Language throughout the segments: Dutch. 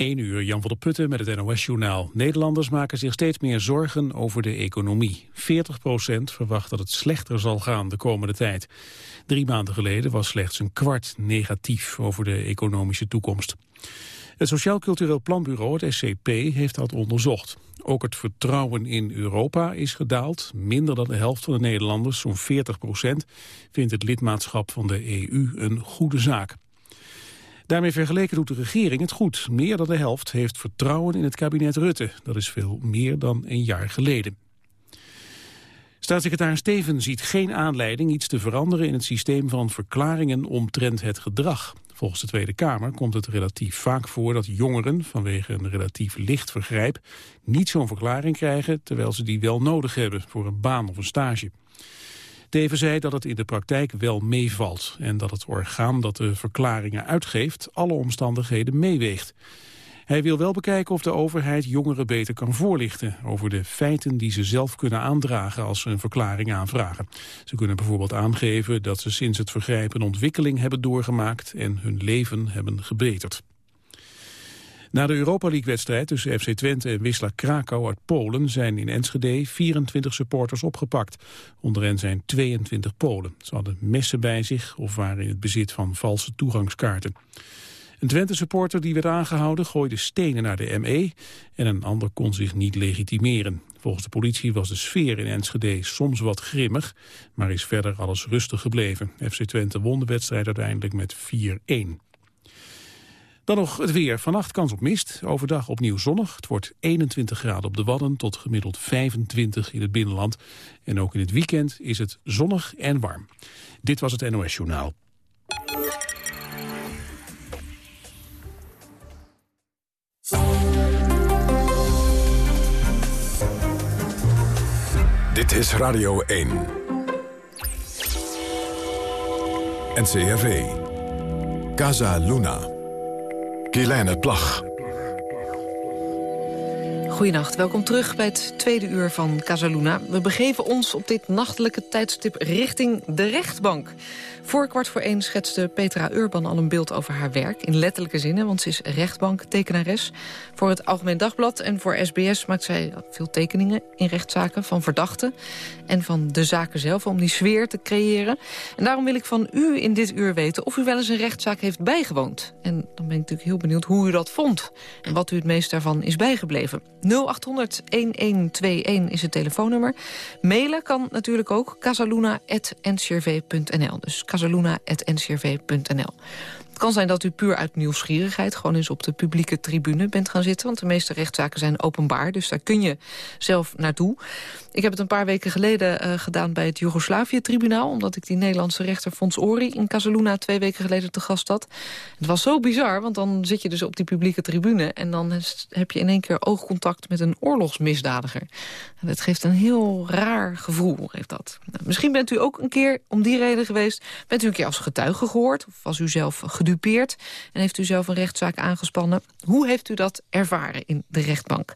1 uur, Jan van der Putten met het NOS-journaal. Nederlanders maken zich steeds meer zorgen over de economie. 40% verwacht dat het slechter zal gaan de komende tijd. Drie maanden geleden was slechts een kwart negatief over de economische toekomst. Het Sociaal Cultureel Planbureau, het SCP, heeft dat onderzocht. Ook het vertrouwen in Europa is gedaald. Minder dan de helft van de Nederlanders, zo'n 40 procent, vindt het lidmaatschap van de EU een goede zaak. Daarmee vergeleken doet de regering het goed. Meer dan de helft heeft vertrouwen in het kabinet Rutte. Dat is veel meer dan een jaar geleden. Staatssecretaris Steven ziet geen aanleiding iets te veranderen in het systeem van verklaringen omtrent het gedrag. Volgens de Tweede Kamer komt het relatief vaak voor dat jongeren vanwege een relatief licht vergrijp niet zo'n verklaring krijgen terwijl ze die wel nodig hebben voor een baan of een stage. Teven zei dat het in de praktijk wel meevalt en dat het orgaan dat de verklaringen uitgeeft alle omstandigheden meeweegt. Hij wil wel bekijken of de overheid jongeren beter kan voorlichten over de feiten die ze zelf kunnen aandragen als ze een verklaring aanvragen. Ze kunnen bijvoorbeeld aangeven dat ze sinds het vergrijpen een ontwikkeling hebben doorgemaakt en hun leven hebben gebeterd. Na de Europa League-wedstrijd tussen FC Twente en Wisla Krakau uit Polen zijn in Enschede 24 supporters opgepakt. Onder hen zijn 22 Polen. Ze hadden messen bij zich of waren in het bezit van valse toegangskaarten. Een Twente-supporter die werd aangehouden gooide stenen naar de ME en een ander kon zich niet legitimeren. Volgens de politie was de sfeer in Enschede soms wat grimmig, maar is verder alles rustig gebleven. FC Twente won de wedstrijd uiteindelijk met 4-1. Dan nog het weer. Vannacht kans op mist. Overdag opnieuw zonnig. Het wordt 21 graden op de Wadden tot gemiddeld 25 in het binnenland. En ook in het weekend is het zonnig en warm. Dit was het NOS Journaal. Dit is Radio 1. NCRV. Casa Luna. Kielijne Plag. Goedenacht, welkom terug bij het tweede uur van Casaluna. We begeven ons op dit nachtelijke tijdstip richting de rechtbank. Voor kwart voor één schetste Petra Urban al een beeld over haar werk. In letterlijke zinnen, want ze is rechtbanktekenares. Voor het Algemeen Dagblad en voor SBS maakt zij veel tekeningen in rechtszaken... van verdachten en van de zaken zelf, om die sfeer te creëren. En daarom wil ik van u in dit uur weten of u wel eens een rechtszaak heeft bijgewoond. En dan ben ik natuurlijk heel benieuwd hoe u dat vond. En wat u het meest daarvan is bijgebleven. 0800-1121 is het telefoonnummer. Mailen kan natuurlijk ook casaluna.ncrv.nl. Dus casaluna.ncrv.nl. Kan zijn dat u puur uit nieuwsgierigheid... gewoon eens op de publieke tribune bent gaan zitten. Want de meeste rechtszaken zijn openbaar, dus daar kun je zelf naartoe. Ik heb het een paar weken geleden uh, gedaan bij het Joegoslavië-tribunaal... omdat ik die Nederlandse rechter Fons Ori in Casaluna twee weken geleden te gast had. Het was zo bizar, want dan zit je dus op die publieke tribune... en dan heb je in één keer oogcontact met een oorlogsmisdadiger. En dat geeft een heel raar gevoel, heeft dat. Nou, misschien bent u ook een keer om die reden geweest... bent u een keer als getuige gehoord, of was u zelf gedupeerd... en heeft u zelf een rechtszaak aangespannen. Hoe heeft u dat ervaren in de rechtbank?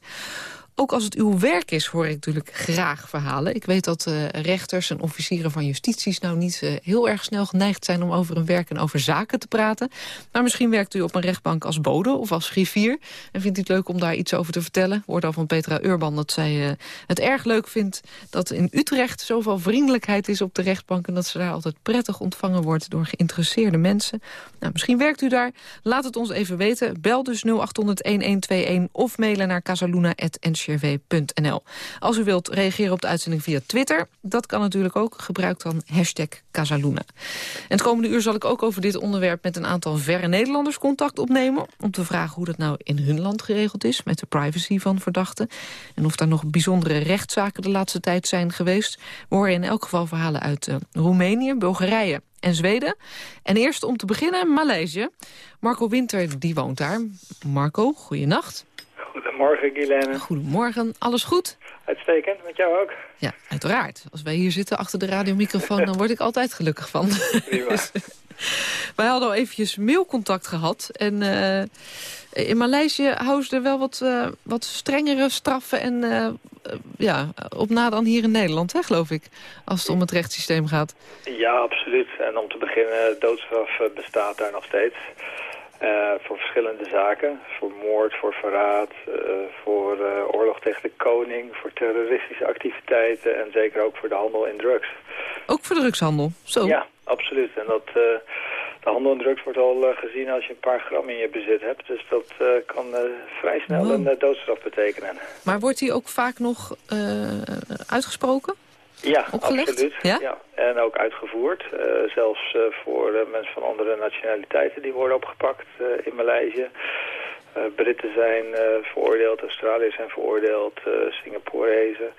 Ook als het uw werk is, hoor ik natuurlijk graag verhalen. Ik weet dat uh, rechters en officieren van justities... nou niet uh, heel erg snel geneigd zijn om over hun werk en over zaken te praten. Maar misschien werkt u op een rechtbank als bode of als griffier... en vindt u het leuk om daar iets over te vertellen. Hoort al van Petra Urban dat zij uh, het erg leuk vindt... dat in Utrecht zoveel vriendelijkheid is op de rechtbank... en dat ze daar altijd prettig ontvangen wordt door geïnteresseerde mensen. Nou, misschien werkt u daar. Laat het ons even weten. Bel dus 0800-1121 of mailen naar casaluna.nl Als u wilt reageren op de uitzending via Twitter, dat kan natuurlijk ook. Gebruik dan hashtag Casaluna. En het komende uur zal ik ook over dit onderwerp met een aantal verre Nederlanders contact opnemen. Om te vragen hoe dat nou in hun land geregeld is met de privacy van verdachten. En of daar nog bijzondere rechtszaken de laatste tijd zijn geweest. We horen in elk geval verhalen uit uh, Roemenië, Bulgarije en Zweden. En eerst om te beginnen Maleisië. Marco Winter, die woont daar. Marco, goeienacht. Goedemorgen, Guilaine. Goedemorgen. Alles goed? Uitstekend. Met jou ook? Ja, uiteraard. Als wij hier zitten achter de radiomicrofoon... dan word ik altijd gelukkig van. Prima. wij hadden al eventjes mailcontact gehad. En uh, in Maleisië houden ze er wel wat, uh, wat strengere straffen... en uh, ja, op na dan hier in Nederland, hè, geloof ik. Als het om het rechtssysteem gaat. Ja, absoluut. En om te beginnen, doodstraf bestaat daar nog steeds. Voor verschillende zaken. Voor moord, voor verraad, voor oorlog tegen de koning, voor terroristische activiteiten en zeker ook voor de handel in drugs. Ook voor drugshandel? Zo? Ja, absoluut. En dat, de handel in drugs wordt al gezien als je een paar gram in je bezit hebt. Dus dat kan vrij snel een doodstraf betekenen. Maar wordt die ook vaak nog uitgesproken? Ja, absoluut. Ja? En ook uitgevoerd. Uh, zelfs uh, voor uh, mensen van andere nationaliteiten die worden opgepakt in Maleisië. Britten zijn veroordeeld, Australiërs zijn veroordeeld, Singaporezen.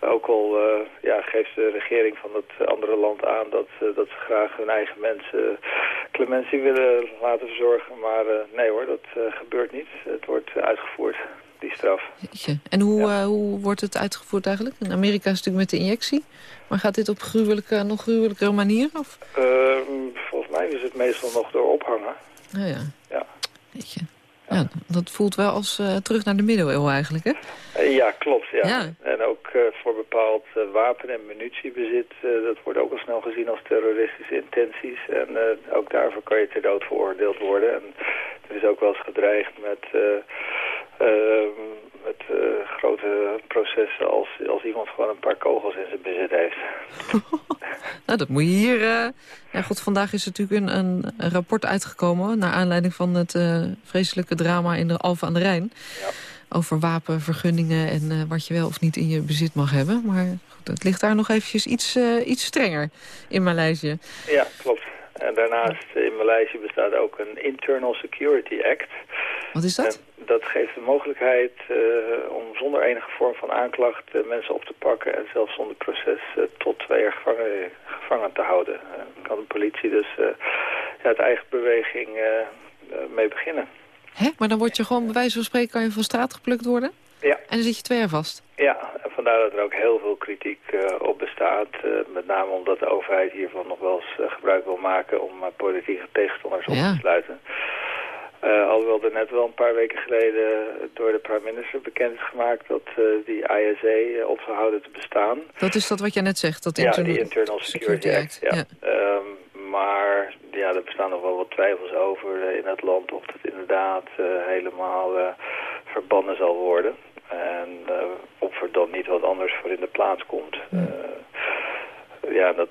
Ook al ja, geeft de regering van dat andere land aan dat, dat ze graag hun eigen mensen clementie willen laten verzorgen. Maar nee hoor, dat gebeurt niet. Het wordt uitgevoerd die straf. En hoe, uh, hoe wordt het uitgevoerd eigenlijk? In Amerika is het natuurlijk met de injectie. Maar gaat dit op gruwelijke, nog gruwelijkere manier? Of? Uh, volgens mij is het meestal nog door ophangen. Oh ja. Ja. Je. Ja, dat voelt wel als uh, terug naar de middeleeuwen eigenlijk, hè? Uh, ja, klopt. Ja. ja. En ook uh, voor bepaald wapen- en munitiebezit... dat wordt ook al snel gezien als terroristische intenties. En ook daarvoor kan je ter dood veroordeeld worden. En er is ook wel eens gedreigd met Ehm, met uh, grote processen als, als iemand gewoon een paar kogels in zijn bezit heeft. nou, dat moet je hier... Uh... Ja, god, vandaag is er natuurlijk een, een, rapport uitgekomen... naar aanleiding van het uh, vreselijke drama in de Alphen aan de Rijn. Ja. Over wapenvergunningen en wat je wel of niet in je bezit mag hebben. Maar goed, het ligt daar nog eventjes iets, iets strenger in Maleisië. Ja, klopt. En daarnaast in Maleisië bestaat ook een Internal Security Act. Wat is dat? dat geeft de mogelijkheid uh, om zonder enige vorm van aanklacht uh, mensen op te pakken en zelfs zonder proces uh, tot twee jaar gevangen, gevangen te houden. kan de politie dus ja, uit eigen beweging mee beginnen. Hè? Maar dan word je gewoon, bij wijze van spreken, kan je van straat geplukt worden? Ja. En dan zit je twee jaar vast? Ja, en vandaar dat er ook heel veel kritiek op bestaat. met name omdat de overheid hiervan nog wel eens gebruik wil maken om politieke tegenstanders op te sluiten. Uh, alhoewel er net wel een paar weken geleden door de prime minister bekend is gemaakt dat uh, die ISA uh, opgehouden te bestaan. Dat is dat wat jij net zegt? Dat ja, die Internal Security, Act. ja. ja. Um, maar ja, er bestaan nog wel wat twijfels over in het land of het inderdaad helemaal verbannen zal worden. En of er dan niet wat anders voor in de plaats komt. ja, dat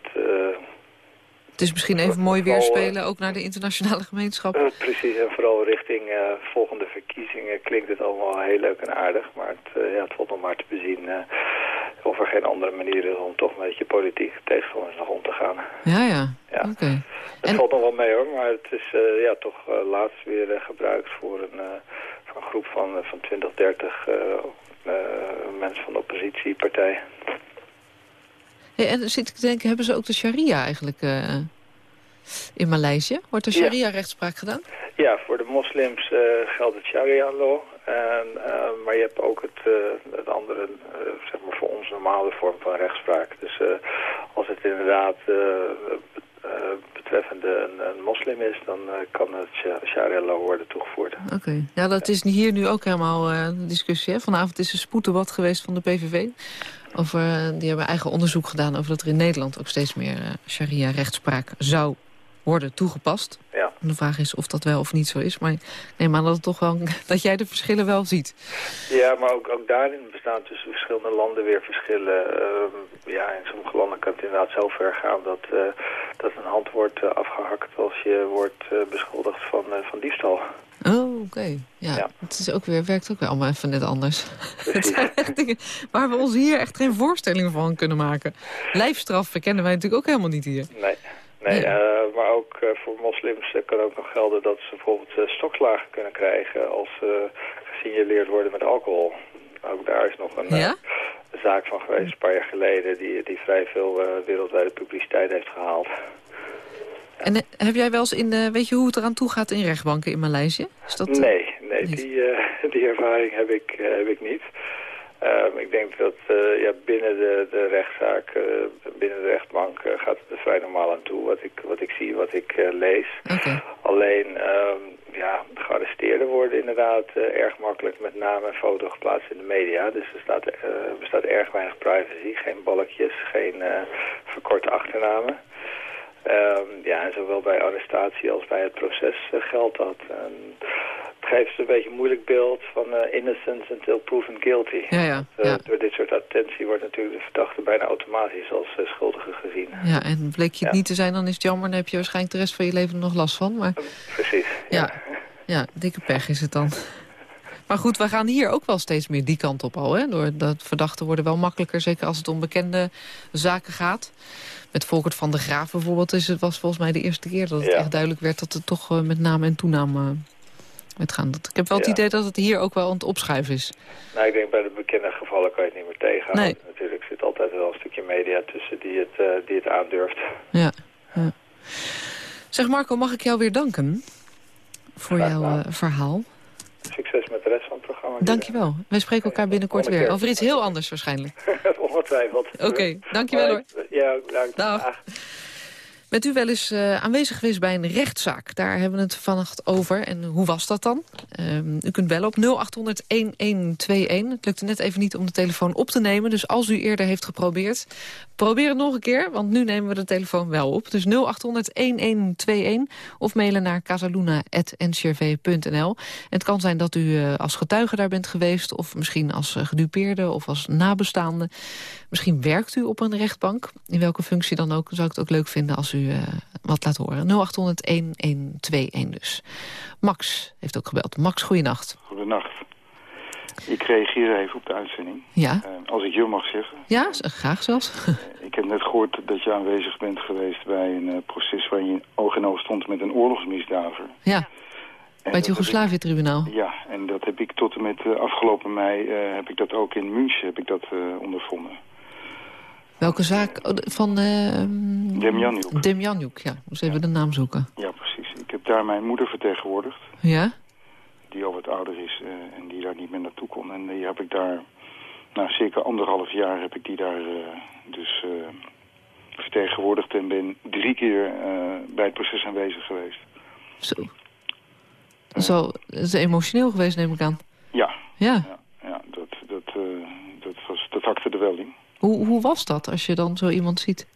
het is misschien even mooi weerspelen, ook naar de internationale gemeenschap. Uh, precies, en vooral richting uh, volgende verkiezingen klinkt het allemaal heel leuk en aardig. Maar het, uh, ja, het valt nog maar te bezien of er geen andere manier is om toch met je politieke tegenstanders nog om te gaan. Ja, ja. ja. Okay. Het en... valt nog wel mee hoor, maar het is ja, toch laatst weer gebruikt voor een, een groep van, van 20, 30 mensen van de oppositiepartij. Hey, en zit ik te denken, hebben ze ook de sharia eigenlijk in Maleisië? Wordt er sharia-rechtspraak gedaan? Ja, voor de moslims uh, geldt het sharia-law. Uh, maar je hebt ook het, het andere, zeg maar voor ons normale vorm van rechtspraak. Dus als het inderdaad betreffende een, een, moslim is, dan kan het sharia-law worden toegevoegd. Oké, ja, dat is hier nu ook helemaal de discussie. Hè? Vanavond is een spoeddebat geweest van de PVV over, eh, die hebben eigen onderzoek gedaan over dat er in Nederland ook steeds meer sharia-rechtspraak zou worden toegepast. Ja. De vraag is of dat wel of niet zo is. Maar neem aan dat, het toch wel, dat jij de verschillen wel ziet. Ja, maar ook, ook daarin bestaan tussen verschillende landen weer verschillen. Uh, ja, in sommige landen kan het inderdaad zo ver gaan dat, uh, dat een hand wordt afgehakt als je wordt beschuldigd van, van diefstal. Oh, oké. Ja, het is ook weer, werkt ook weer allemaal even net anders. het zijn echt dingen waar we ons hier echt geen voorstelling van kunnen maken. Lijfstraffen kennen wij natuurlijk ook helemaal niet hier. Nee, nee, nee. Uh, maar ook uh, voor moslims uh, kan ook nog gelden dat ze bijvoorbeeld stokslagen kunnen krijgen als ze gesignaleerd worden met alcohol. Ook daar is nog een, ja? zaak van geweest, een paar jaar geleden, die, die vrij veel wereldwijde publiciteit heeft gehaald. En eh, heb jij wel eens in, de, weet je hoe het eraan toe gaat in rechtbanken in Maleisië? Is dat, nee, nee die, die ervaring heb ik, heb ik niet. Um, ik denk dat uh, ja, binnen de, de rechtszaak, binnen de rechtbank gaat het er vrij normaal aan toe. Wat ik, wat ik zie, wat ik lees. Okay. Alleen, um, ja, gearresteerden worden inderdaad erg makkelijk met naam en foto geplaatst in de media. Dus er staat, bestaat erg weinig privacy. Geen balkjes, geen verkorte achternamen. Um, ja, en zowel bij arrestatie als bij het proces geldt dat. En het geeft een beetje een moeilijk beeld van innocence until proven guilty. Ja, ja, door dit soort attentie wordt natuurlijk de verdachte bijna automatisch als schuldige gezien. Ja, en bleek je het niet te zijn, dan is het jammer. Dan heb je waarschijnlijk de rest van je leven nog last van. Maar... Precies. Ja. ja, dikke pech is het dan. Maar goed, we gaan hier ook wel steeds meer die kant op al. Hè? Door dat verdachten worden wel makkelijker, zeker als het om bekende zaken gaat. Met Volkert van de Graaf bijvoorbeeld is het, was volgens mij de eerste keer dat het echt duidelijk werd... dat het toch uh, met naam en toenaam uh, werd gaan. Ik heb wel het idee dat het hier ook wel aan het opschuiven is. Nou, ik denk bij de bekende gevallen kan je het niet meer tegenhouden. Nee. Natuurlijk zit altijd wel een stukje media tussen die het, uh, die het aandurft. Ja, ja. Zeg Marco, mag ik jou weer danken voor jouw verhaal? Succes met de rest van het programma. Dankjewel. Wij spreken elkaar binnenkort weer. Over iets heel anders waarschijnlijk. Ongetwijfeld. Oké, dankjewel hoor. Ja, bedankt. Dag. Bent u wel eens uh, aanwezig geweest bij een rechtszaak? Daar hebben we het vannacht over. En hoe was dat dan? Uh, u kunt bellen op 0800-1121. Het lukte net even niet om de telefoon op te nemen. Dus als u eerder heeft geprobeerd, probeer het nog een keer. Want nu nemen we de telefoon wel op. Dus 0800-1121. Of mailen naar casaluna.ncrv.nl. Het kan zijn dat u uh, als getuige daar bent geweest. Of misschien als uh, gedupeerde of als nabestaande. Misschien werkt u op een rechtbank. In welke functie dan ook. Zou ik het ook leuk vinden als u uh, wat laat horen. 0800-1121 dus. Max heeft ook gebeld. Max, goeienacht. Goedenacht. Ik reageer even op de uitzending. Ja. Uh, als ik je mag zeggen. Ja, graag zelfs. Uh, ik heb net gehoord dat je aanwezig bent geweest bij een uh, proces... waar je oog in oog stond met een oorlogsmisdaver. Ja, en bij het Joegoslavië-tribunaal. Ja, en dat heb ik tot en met afgelopen mei... heb ik dat ook in München heb ik dat, ondervonden. Welke zaak? Van uh, Demjanjuk. Demjanjuk, ja. Moest even de naam zoeken. Ja, precies. Ik heb daar mijn moeder vertegenwoordigd. Ja? Die al wat ouder is uh, en die daar niet meer naartoe kon. En die heb ik daar, nou zeker anderhalf jaar heb ik die daar uh, dus vertegenwoordigd. En ben drie keer bij het proces aanwezig geweest. Zo. Zo, is emotioneel geweest neem ik aan. Ja. Ja? Ja, ja dat, dat, dat, was, dat hakte er wel in. Hoe, hoe was dat als je dan zo iemand ziet?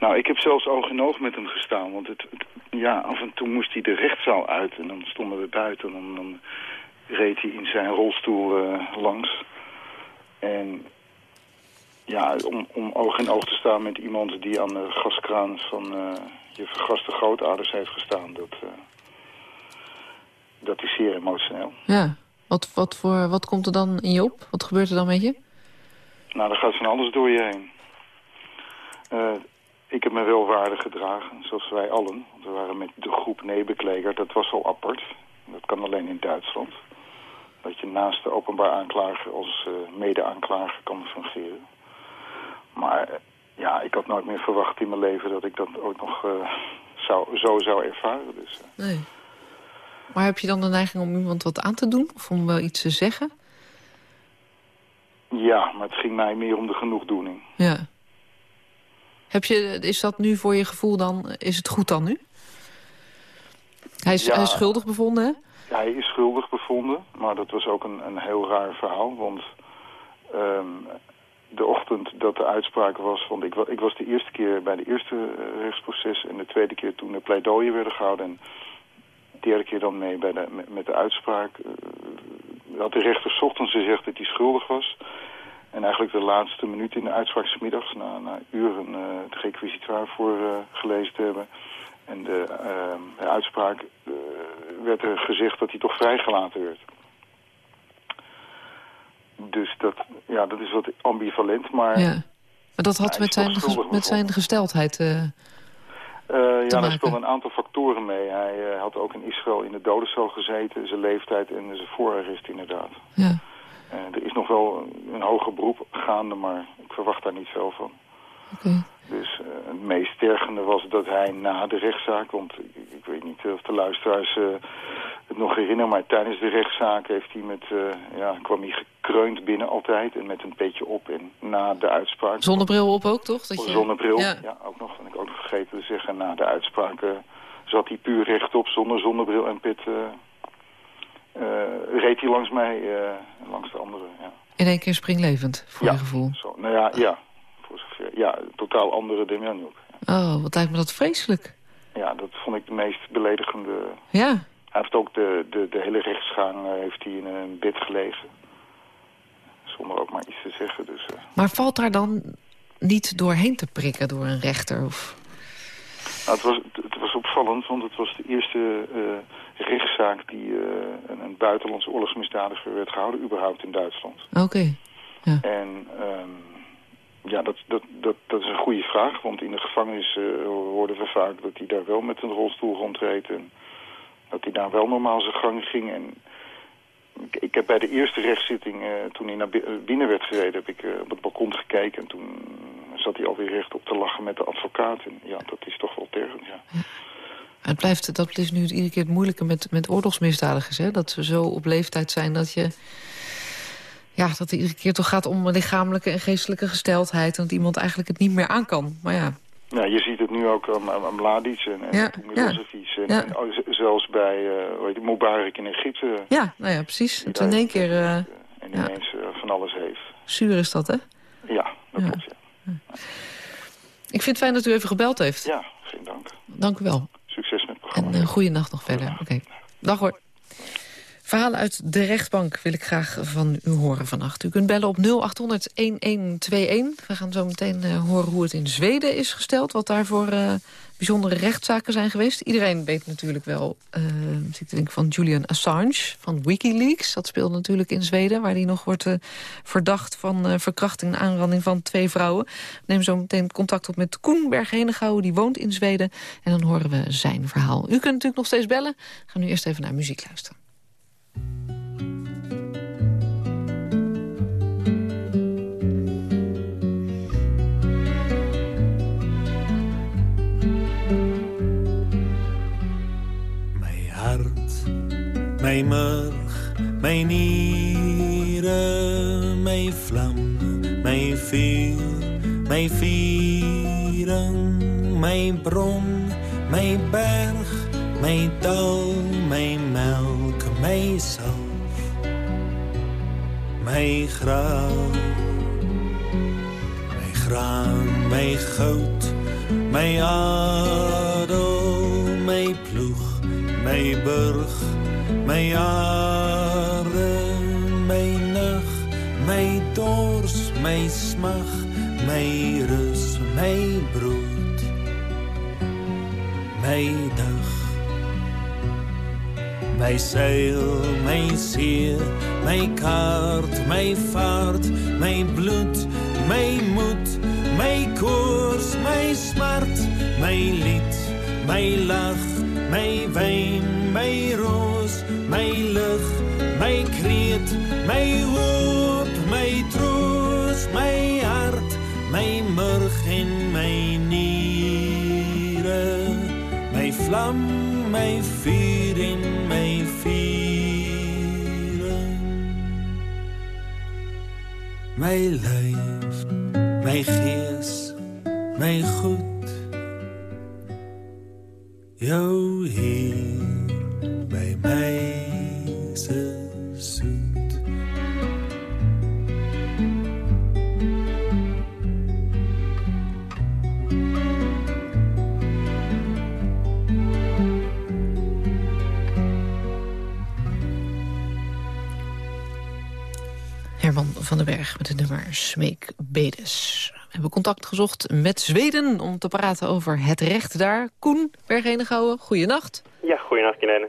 Nou, ik heb zelfs oog in oog met hem gestaan. Want het, het, ja, af en toe moest hij de rechtszaal uit. En dan stonden we buiten. En dan, dan reed hij in zijn rolstoel uh, langs. En ja, om, om oog in oog te staan met iemand die aan de gaskraan van uh, je vergaste grootouders heeft gestaan. Dat, uh, dat is zeer emotioneel. Ja, wat, wat, voor, wat komt er dan in je op? Wat gebeurt er dan met je? Nou, er gaat van alles door je heen. Uh, ik heb me wel waardig gedragen, zoals wij allen. We waren met de groep Nebekleger, dat was al apart. Dat kan alleen in Duitsland. Dat je naast de openbaar aanklager als uh, mede-aanklager kan fungeren. Maar uh, ja, ik had nooit meer verwacht in mijn leven dat ik dat ook nog zou, zo zou ervaren. Dus, nee. Maar heb je dan de neiging om iemand wat aan te doen? Of om wel iets te zeggen? Ja, maar het ging mij meer om de genoegdoening. Ja. Heb je, is dat nu voor je gevoel dan, is het goed dan nu? Hij is, ja, hij is schuldig bevonden, hè? Hij is schuldig bevonden, maar dat was ook een, een heel raar verhaal. Want um, de ochtend dat de uitspraak was, want ik, ik was de eerste keer bij de eerste uh, rechtsproces... en de tweede keer toen de pleidooien werden gehouden... en derde keer dan mee bij de, met, de uitspraak... Uh, had de rechter ochtends gezegd dat hij schuldig was... En eigenlijk de laatste minuut in de uitspraak middags, na, na uren uh, het requisitoire voor uh, gelezen te hebben. En de, uh, de uitspraak werd er gezegd dat hij toch vrijgelaten werd. Dus dat, ja, dat is wat ambivalent, maar... Ja. Maar dat had met zijn, met zijn gesteldheid uh, ja, daar speelden een aantal factoren mee. Hij uh, had ook in Israël in de dodencel gezeten, zijn leeftijd en zijn voorarrest inderdaad. Ja. Uh, er is nog wel een hoger beroep gaande, maar ik verwacht daar niet veel van. Okay. Dus uh, het meest tergende was dat hij na de rechtszaak, want ik, ik weet niet of de luisteraars uh, het nog herinneren, maar tijdens de rechtszaak heeft hij met, ja, kwam hij gekreund binnen altijd en met een petje op en na de uitspraak. Zonnebril op ook, toch? Dat je... Zonnebril, ja. ja. ook nog, dat ik ook nog vergeten te zeggen. Na de uitspraak zat hij puur rechtop zonder zonnebril en pit reed hij langs mij, langs de andere. Ja. In één keer springlevend, voor ja, je gevoel? Zo, nou ja, ja, ja, totaal andere Demjanjuk. Ja. Oh, wat lijkt me dat vreselijk. Ja, dat vond ik de meest beledigende... Ja. Hij heeft ook de, de, de hele rechtsgang heeft hij in een bed gelegen. Zonder ook maar iets te zeggen. Dus, Maar valt daar dan niet doorheen te prikken door een rechter? Of... Nou, het, was, het was opvallend, want het was de eerste uh, rechtszaak die uh, een, een buitenlandse oorlogsmisdadiger werd gehouden, überhaupt in Duitsland. Oké. Ja. En um, ja, dat, dat, dat, dat is een goede vraag, want in de gevangenis uh, we vaak dat hij daar wel met een rolstoel rondreed en dat hij daar wel normaal zijn gang ging. En ik, ik heb bij de eerste rechtszitting, toen hij naar binnen werd gereden, heb ik op het balkon gekeken en toen zat hij alweer recht op te lachen met de advocaat. En ja, dat is toch wel tergend, ja. ja. Het blijft, dat is nu iedere keer het moeilijke met, met oorlogsmisdadigers. Hè? Dat ze zo op leeftijd zijn dat je... Ja, dat het iedere keer toch gaat om lichamelijke en geestelijke gesteldheid... en dat iemand eigenlijk het niet meer aan kan. Maar ja, ja, je ziet het nu ook aan, aan Mladic en, en ja, Milosevic. En, ja. en, zelfs bij uh, Mubarak in Egypte. Ja, nou ja, precies. Het in één keer... Uh, en ineens ja. van alles heeft. Zuur is dat, hè? Ja, dat ja. klopt, ja. Ik vind het fijn dat u even gebeld heeft. Ja, geen dank. Dank u wel. Succes met het programma. En een uh, goede nacht nog verder. Oké. Okay. Dag hoor. Verhalen uit de rechtbank wil ik graag van u horen vannacht. U kunt bellen op 0800-1121. We gaan zo meteen uh, horen hoe het in Zweden is gesteld. Wat daarvoor uh, bijzondere rechtszaken zijn geweest. Iedereen weet natuurlijk wel, uh, ik denk van Julian Assange van Wikileaks. Dat speelt natuurlijk in Zweden, waar hij nog wordt verdacht van verkrachting en aanranding van twee vrouwen. Neem zo meteen contact op met Koen Berg-Henegouwen, die woont in Zweden. En dan horen we zijn verhaal. U kunt natuurlijk nog steeds bellen. Gaan nu eerst even naar muziek luisteren. Mijn murg, mijn nieren, mijn vlam, mijn vuur, mijn vieren, mijn bron, mijn berg, mijn dal, mijn melk, mijn zalf, mijn grauw, mijn graan, mijn goud, mijn adel, mijn ploeg, mijn burg mijn jaren, mijn nacht, mijn dorst, mijn smacht, mijn rust, mijn brood, mijn dag. Mijn zeil, mijn zeer, mijn kaart, mijn vaart, mijn bloed, mijn moed, mijn koers, mijn smart, mijn lied, mijn lach, mijn wijn, mijn roos, mijn lucht, mijn kreet, mijn hoop, mijn troost, mijn hart, mijn murg in mijn nieren, mijn vlam, mijn vuur in mijn vieren. Mijn lijf, mijn geest, mijn goed, jouw Herman van den Berg met het nummer Smeek Bedes. We hebben contact gezocht met Zweden om te praten over het recht daar. Koen Bergenegouwen, goeienacht. Ja, goeienacht, Kinene.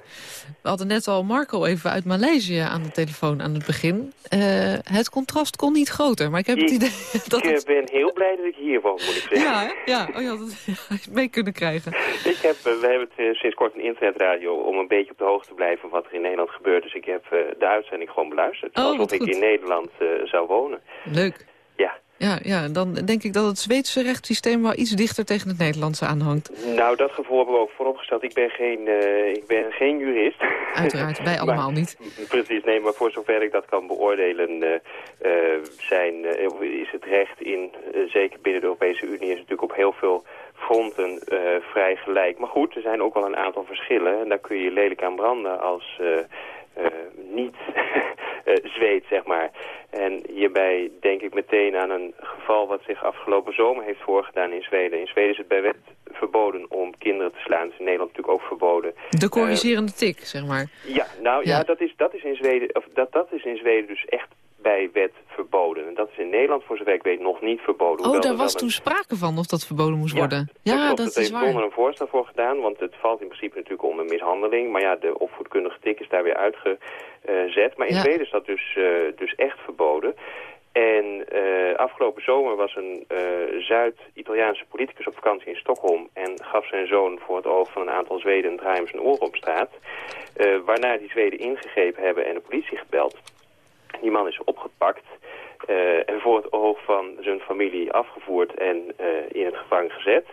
We hadden net al Marco even uit Maleisië aan de telefoon aan het begin. Uh, het contrast kon niet groter, maar ik heb het idee dat Ik het... ben heel blij dat ik hier woon, moet ik zeggen. Ja, ja, oh ja dat ja, mee kunnen krijgen. Ik heb, we hebben het, uh, sinds kort een internetradio om een beetje op de hoogte te blijven van wat er in Nederland gebeurt. Dus ik heb de uitzending gewoon beluisterd. Oh, alsof ik in Nederland zou wonen. Leuk. Ja. Ja, dan denk ik dat het Zweedse rechtssysteem wel iets dichter tegen het Nederlandse aanhangt. Nou, dat gevoel hebben we ook vooropgesteld. Ik ben geen, uh, ik ben geen jurist. Uiteraard, wij allemaal maar, niet. Precies, nee, maar voor zover ik dat kan beoordelen... Uh, uh, zijn, is het recht in, zeker binnen de Europese Unie... is natuurlijk op heel veel fronten vrij gelijk. Maar goed, er zijn ook wel een aantal verschillen. En daar kun je je lelijk aan branden als... Uh, niet uh, Zweed, zeg maar. En hierbij denk ik meteen aan een geval wat zich afgelopen zomer heeft voorgedaan in Zweden. In Zweden is het bij wet verboden om kinderen te slaan. Dat is in Nederland natuurlijk ook verboden. De corrigerende tik, zeg maar. Ja, nou ja, dat, is, dat, is in Zweden, of dat, dat is in Zweden dus echt bij wet verboden. En dat is in Nederland, voor zover ik weet, nog niet verboden. Oh, daar was toen sprake van of dat verboden moest worden. Ja, dat, dat is waar. Er heeft een voorstel voor gedaan, want het valt in principe natuurlijk om een mishandeling. Maar ja, de opvoedkundige tik is daar weer uitgezet. Maar in Zweden is dat dus, uh, dus echt verboden. En uh, afgelopen zomer was een uh, Zuid-Italiaanse politicus op vakantie in Stockholm... en gaf zijn zoon voor het oog van een aantal Zweden een draai om zijn oren op straat. Uh, waarna die Zweden ingegrepen hebben en de politie gebeld. Die man is opgepakt uh, en voor het oog van zijn familie afgevoerd en uh, in het gevangen gezet.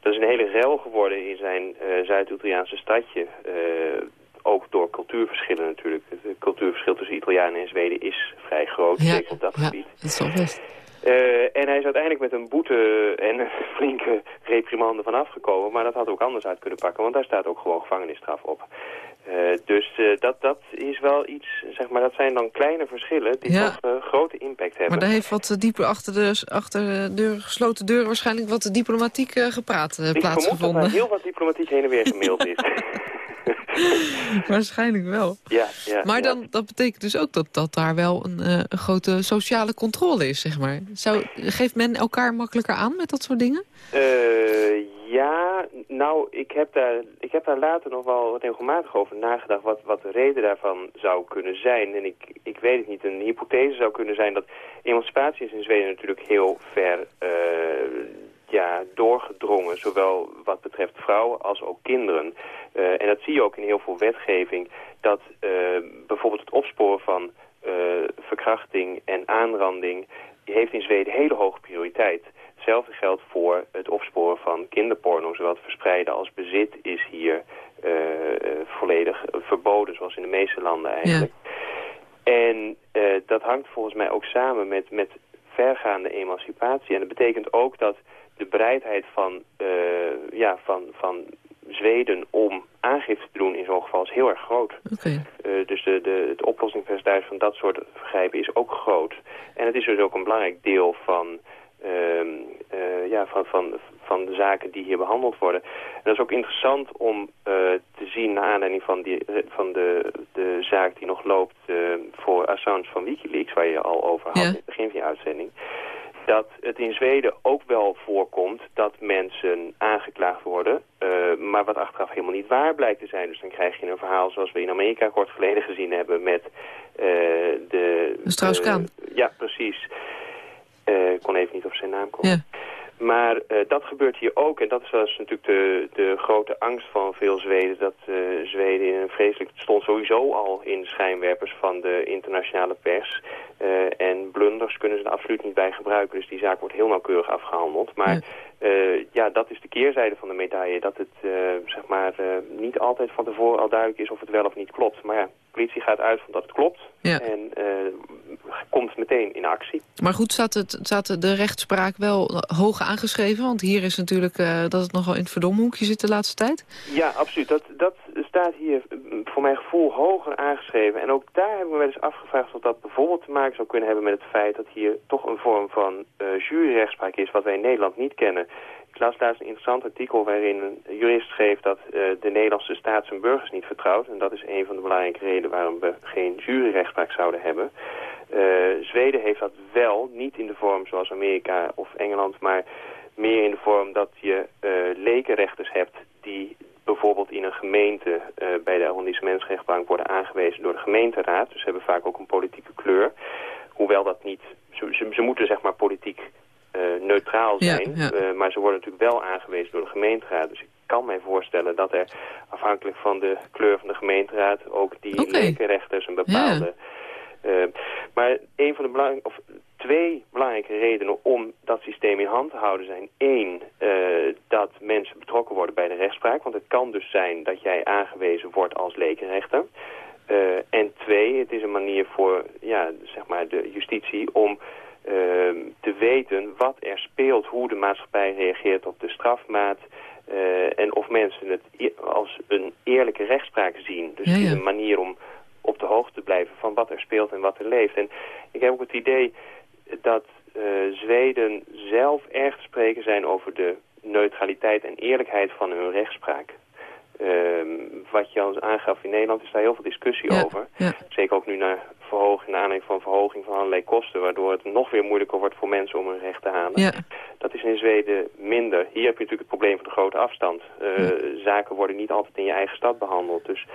Dat is een hele rel geworden in zijn uh, Zuid-Italiaanse stadje. ook door cultuurverschillen natuurlijk. Het cultuurverschil tussen Italianen en Zweden is vrij groot, ja, zeker op dat ja, gebied. Dat is wel best. Uh, en hij is uiteindelijk met een boete en een flinke reprimande van afgekomen. Maar dat had ook anders uit kunnen pakken, want daar staat ook gewoon gevangenisstraf op. Uh, dus uh, dat, dat is wel iets, zeg maar, dat zijn dan kleine verschillen die Ja. toch grote impact hebben. Maar daar heeft wat dieper achter de, achter de deur, gesloten deur waarschijnlijk wat diplomatiek eh, gepraat eh, Ik dat plaatsgevonden. er heel wat diplomatiek heen en weer gemaild is. waarschijnlijk wel. ja, ja, Maar ja. dan, dat betekent dus ook dat, dat daar wel een, eh, een grote sociale controle is, zeg maar. Zou, geeft men elkaar makkelijker aan met dat soort dingen? Ja, nou, ik heb, daar, ik heb daar later nog wel regelmatig over nagedacht... wat, wat de reden daarvan zou kunnen zijn. En ik, ik weet het niet. Een hypothese zou kunnen zijn dat emancipatie is in Zweden natuurlijk heel ver... eh, ja, doorgedrongen, zowel wat betreft vrouwen als ook kinderen. Eh, en dat zie je ook in heel veel wetgeving, dat eh, bijvoorbeeld het opsporen van verkrachting en aanranding heeft in Zweden hele hoge prioriteit. Hetzelfde geldt voor het opsporen van kinderporno. Zowel het verspreiden als bezit is hier eh, eh, volledig verboden, zoals in de meeste landen eigenlijk. En eh, dat hangt volgens mij ook samen met, met vergaande emancipatie. En dat betekent ook dat de bereidheid van, ja, van, van Zweden om aangifte te doen in zo'n geval is heel erg groot. Dus de, de, het oplossingspercentage van dat soort vergrijpen is ook groot. En het is dus ook een belangrijk deel van, ja, van, van, van de zaken die hier behandeld worden. En dat is ook interessant om eh, te zien, naar aanleiding van, die, van de, de zaak die nog loopt eh, voor Assange van Wikileaks, waar je al over had Ja. in het begin van je uitzending dat het in Zweden ook wel voorkomt dat mensen aangeklaagd worden, eh, maar wat achteraf helemaal niet waar blijkt te zijn. Dus dan krijg je een verhaal zoals we in Amerika kort geleden gezien hebben met eh, de... De Strauss-Kaan. eh, ja, precies. Eh, Ik kon even niet op zijn naam komen. Ja. Maar eh, dat gebeurt hier ook. En dat is dus natuurlijk de, de grote angst van veel Zweden. Dat eh, Zweden in een vreselijk... Stond sowieso al in de schijnwerpers van de internationale pers. Eh, en blunders kunnen ze er absoluut niet bij gebruiken. Dus die zaak wordt heel nauwkeurig afgehandeld. Maar Ja. dat is de keerzijde van de medaille. Dat het zeg maar, niet altijd van tevoren al duidelijk is of het wel of niet klopt. Maar ja, de politie gaat uit van dat het klopt. Ja. En komt meteen in actie. Maar goed, staat, het, staat de rechtspraak wel hoog aangeschreven? Want hier is natuurlijk eh, dat het nogal in het verdomhoekje zit de laatste tijd. Ja, absoluut. Dat, dat staat hier voor mijn gevoel hoger aangeschreven. En ook daar hebben we wel eens afgevraagd of dat bijvoorbeeld te maken zou kunnen hebben met het feit dat hier toch een vorm van eh juryrechtspraak is wat wij in Nederland niet kennen. Ik las laatst een interessant artikel waarin een jurist schreef dat eh, de Nederlandse staat zijn burgers niet vertrouwt. En dat is een van de belangrijke redenen waarom we geen juryrechtspraak zouden hebben. Eh, Zweden heeft dat wel, niet in de vorm zoals Amerika of Engeland, maar meer in de vorm dat je lekenrechters hebt die bijvoorbeeld in een gemeente eh, bij de arrondissementsrechtbank worden aangewezen door de gemeenteraad. Dus ze hebben vaak ook een politieke kleur. Hoewel dat niet... Ze, ze, ze moeten zeg maar politiek eh, neutraal zijn. ja. eh, maar ze worden natuurlijk wel aangewezen door de gemeenteraad. Dus ik kan mij voorstellen dat er afhankelijk van de kleur van de gemeenteraad... ook die lekenrechters een bepaalde... maar een van de belangrijke... Of, Twee belangrijke redenen om dat systeem in hand te houden zijn... één, dat mensen betrokken worden bij de rechtspraak. Want het kan dus zijn dat jij aangewezen wordt als lekenrechter. Eh, en twee, het is een manier voor ja, zeg maar de justitie om ehm, te weten wat er speelt... hoe de maatschappij reageert op de strafmaat... eh, en of mensen het als een eerlijke rechtspraak zien. Dus Ja, ja. een manier om op de hoogte te blijven van van wat er speelt en wat er leeft. En ik heb ook het idee dat Zweden zelf erg te spreken zijn over de neutraliteit en eerlijkheid van hun rechtspraak. Ehm, wat je al aangaf in Nederland is daar heel veel discussie over. Zeker ook nu naar verhoging, naar aanleiding van verhoging van allerlei kosten, waardoor het nog weer moeilijker wordt voor mensen om hun recht te halen. Ja. Dat is in Zweden minder. Hier heb je natuurlijk het probleem van de grote afstand. Uh, Zaken worden niet altijd in je eigen stad behandeld, dus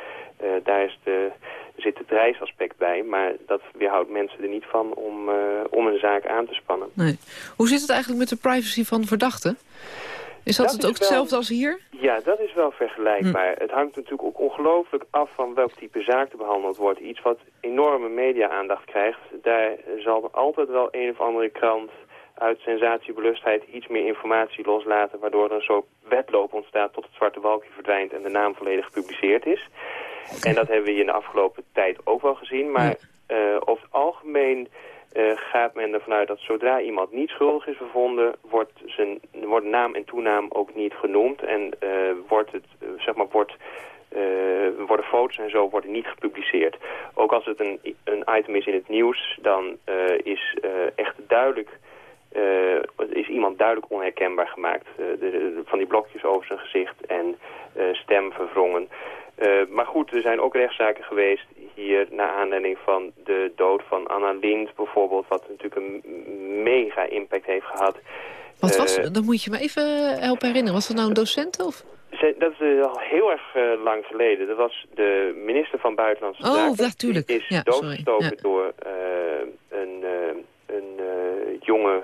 uh, daar is de, zit het reisaspect bij, maar dat weerhoudt mensen er niet van om, uh, om een zaak aan te spannen. Nee. Hoe zit het eigenlijk met de privacy van verdachten? Is dat, het ook hetzelfde als hier? Ja, dat is wel vergelijkbaar. Hm. Het hangt natuurlijk ook ongelooflijk af van welk type zaak er behandeld wordt. Iets wat enorme media-aandacht krijgt, daar zal altijd wel een of andere krant uit sensatiebelustheid iets meer informatie loslaten... waardoor er een soort wedloop ontstaat tot het zwarte balkje verdwijnt... en de naam volledig gepubliceerd is. En dat hebben we hier in de afgelopen tijd ook wel gezien. Maar uh, over het algemeen uh, gaat men ervan uit dat zodra iemand niet schuldig is bevonden, wordt zijn wordt naam en toenaam ook niet genoemd. En uh, wordt het, uh, zeg maar, wordt, worden foto's en zo worden niet gepubliceerd. Ook als het een, een item is in het nieuws, dan is echt duidelijk... is iemand duidelijk onherkenbaar gemaakt. De, van die blokjes over zijn gezicht en stem verwrongen. Maar goed, er zijn ook rechtszaken geweest hier naar aanleiding van de dood van Anna Lind bijvoorbeeld, wat natuurlijk een mega impact heeft gehad. Wat was, uh, dan moet je me even helpen herinneren, was dat nou een docent of? Dat is uh, al heel erg uh, lang geleden. Dat was de minister van Buitenlandse oh, Zaken. Oh, natuurlijk. Die is ja, doodgestoken ja. door een, een jonge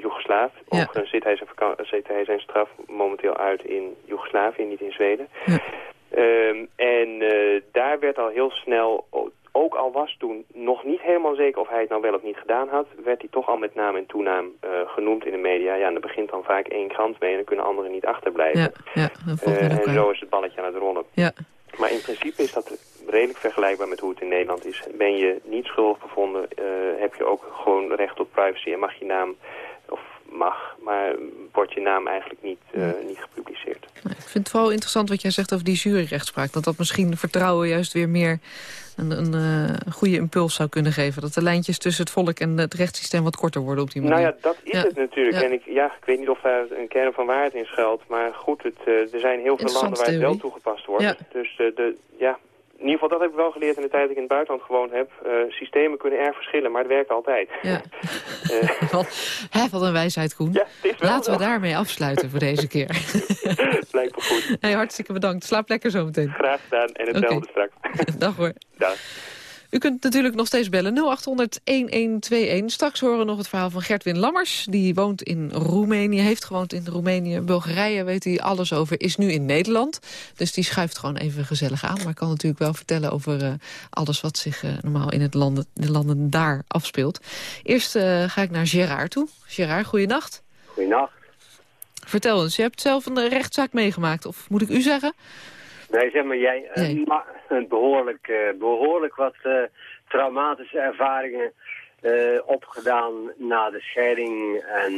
Joegoslaaf. Ja. Overigens zit hij, zijn zit hij zijn straf momenteel uit in Joegoslavië, niet in Zweden. Um, en uh, daar werd al heel snel, ook al was toen nog niet helemaal zeker of hij het nou wel of niet gedaan had, werd hij toch al met naam en toenaam uh, genoemd in de media. Ja, en er begint dan vaak één krant mee en dan kunnen anderen niet achterblijven. Ja, ja, uh, en zo is het balletje aan het rollen. Ja. Maar in principe is dat redelijk vergelijkbaar met hoe het in Nederland is. Ben je niet schuldig bevonden, heb je ook gewoon recht op privacy en mag je naam of mag, maar wordt je naam eigenlijk niet, niet gepubliceerd. Ik vind het wel interessant wat jij zegt over die juryrechtspraak. Dat dat misschien vertrouwen juist weer meer een, een uh, goede impuls zou kunnen geven. Dat de lijntjes tussen het volk en het rechtssysteem wat korter worden op die manier. Nou ja, dat is ja. het natuurlijk. Ja. En ik, ja, ik weet niet of daar een kern van waarheid in schuilt. Maar goed, het, uh, er zijn heel veel landen waar het wel toegepast wordt. Ja. Dus de, ja, in ieder geval, dat heb ik wel geleerd in de tijd dat ik in het buitenland gewoond heb. Uh, systemen kunnen erg verschillen, maar het werkt altijd. Ja. uh, wat, hè, wat een wijsheid, Koen. Ja, Laten we daarmee afsluiten voor deze keer. Lijkt me goed. Hey, hartstikke bedankt. Slaap lekker zo meteen. Graag gedaan en hetzelfde okay. straks. Dag hoor. Dag. U kunt natuurlijk nog steeds bellen 0800-1121. Straks horen we nog het verhaal van Gertwin Lammers. Die woont in Roemenië, heeft gewoond in Roemenië. Bulgarije weet hij alles over, is nu in Nederland. Dus die schuift gewoon even gezellig aan. Maar kan natuurlijk wel vertellen over uh, alles wat zich uh, normaal in het landen, de landen daar afspeelt. Eerst uh, ga ik naar Gerard toe. Gerard, goeienacht. Goeienacht. Vertel eens, je hebt zelf een rechtszaak meegemaakt. Of moet ik u zeggen? Nee, zeg maar, jij nee. uh, behoorlijk, uh, behoorlijk wat uh, traumatische ervaringen opgedaan na de scheiding. En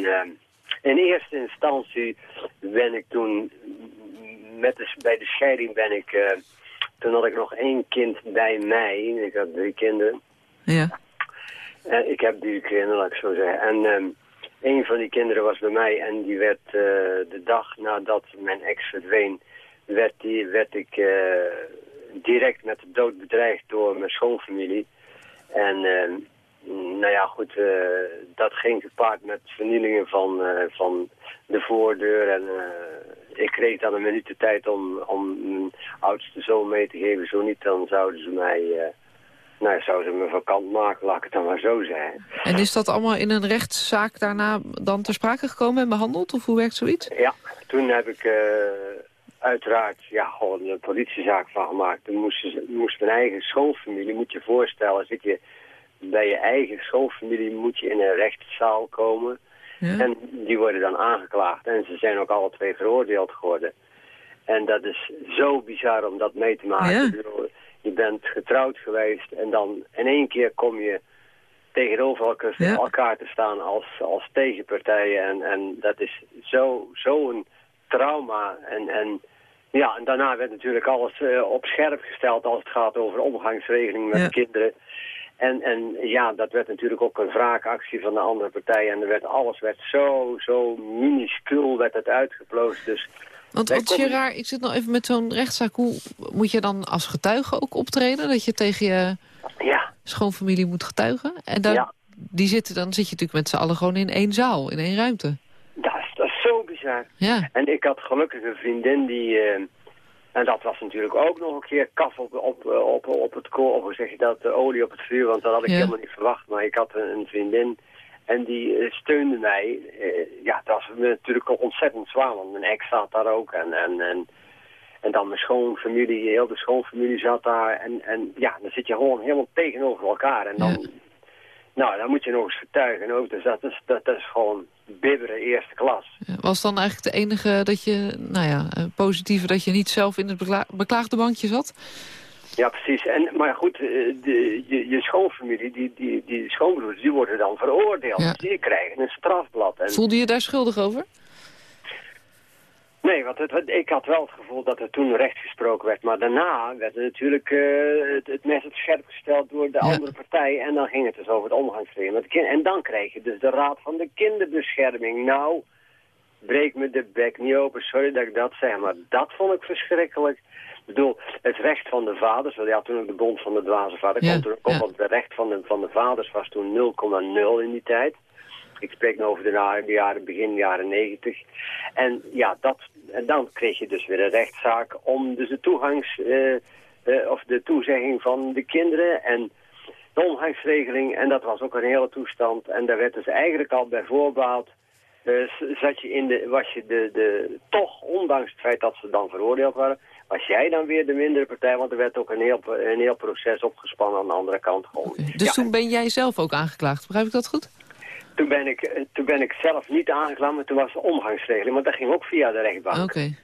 in eerste instantie ben ik toen, met de, bij de scheiding ben ik, toen had ik nog één kind bij mij. Ik had drie kinderen. Ja. En ik heb drie kinderen, laat ik zo zeggen. En um, een van die kinderen was bij mij en die werd de dag nadat mijn ex verdween werd, die, werd ik uh, direct met de dood bedreigd door mijn schoonfamilie. En uh, nou ja, goed, uh, dat ging gepaard met vernielingen van, van de voordeur. En ik kreeg dan een minuut de tijd om, om mijn oudste zoon mee te geven. Zo niet, dan zouden ze mij... nou, zouden ze me vakant maken, laat ik het dan maar zo zeggen. En is dat allemaal in een rechtszaak daarna dan ter sprake gekomen en behandeld? Of hoe werkt zoiets? Ja, toen heb ik uiteraard ja, gewoon een politiezaak van gemaakt. Toen moest, moest mijn eigen schoonfamilie, moet je voorstellen, zit je bij je eigen schoonfamilie moet je in een rechtszaal komen. Ja. En die worden dan aangeklaagd. En ze zijn ook alle twee veroordeeld geworden. En dat is zo bizar om dat mee te maken. Ja. Bedoel, je bent getrouwd geweest en dan in één keer kom je tegenover elkaar, Ja. elkaar te staan als, als tegenpartijen. En, en dat is zo'n zo een trauma. En, en ja, en daarna werd natuurlijk alles uh, op scherp gesteld als het gaat over omgangsregeling met Ja. kinderen. En, en ja, dat werd natuurlijk ook een wraakactie van de andere partij. En er werd, alles werd zo, zo minuscuul werd het uitgeploosd. Dus want, want Gerard, ik zit nog even met zo'n rechtszaak. Hoe moet je dan als getuige ook optreden? Dat je tegen je ja. schoonfamilie moet getuigen? En dan, ja. die zitten, dan zit je natuurlijk met z'n allen gewoon in één zaal, in één ruimte. Ja. En ik had gelukkig een vriendin die... Uh, en dat was natuurlijk ook nog een keer kaf op, op, op, op het kool, of hoe zeg je dat, olie op het vuur, want dat had ik helemaal niet verwacht. Maar ik had een vriendin en die eh, steunde mij. Uh, ja, dat was natuurlijk ook ontzettend zwaar, want mijn ex zat daar ook. En, en, en, en dan mijn schoonfamilie, heel de schoonfamilie zat daar. En, en ja, dan zit je gewoon helemaal tegenover elkaar. En dan, nou, dan moet je nog eens getuigen ook. Dus dat is, dat, is gewoon bibberen eerste klas. Was dan eigenlijk de enige dat je, nou ja, eh, positieve dat je niet zelf in het beklaagde bankje zat? Ja, precies. En, maar goed, eh, de, je, je schoonfamilie, die, die, die schoonbroers, die worden dan veroordeeld. Die krijgen een strafblad. En... Voelde je daar schuldig over? Nee, want het, ik had wel het gevoel dat er toen recht gesproken werd. Maar daarna werd er natuurlijk uh, het, het mes op scherp gesteld door de andere partij. En dan ging het dus over het omgangsrecht met kind. En dan kreeg je dus de Raad van de Kinderbescherming. Nou, breek me de bek niet open, sorry dat ik dat zeg. Maar dat vond ik verschrikkelijk. Ik bedoel, het recht van de vaders, want ja, toen ook de bond van de dwaze vader ja, komt er ook, want het recht van de, van de vaders was toen 0,0 in die tijd. Ik spreek nu over de, de jaren, begin jaren 90. En ja, dat, en dan kreeg je dus weer een rechtszaak om dus de toegangs, uh, uh, of de toezegging van de kinderen en de omgangsregeling. En dat was ook een hele toestand. En daar werd dus eigenlijk al bij voorbaat uh, zat je in de, was je de, de, toch, ondanks het feit dat ze dan veroordeeld waren, was jij dan weer de mindere partij, want er werd ook een heel, een heel proces opgespannen aan de andere kant. Gewoon. Dus toen ben jij zelf ook aangeklaagd, begrijp ik dat goed? Toen ben ik, eh, toen ben ik zelf niet aangeklaagd, maar toen was de omgangsregeling. Want dat ging ook via de rechtbank. Oké.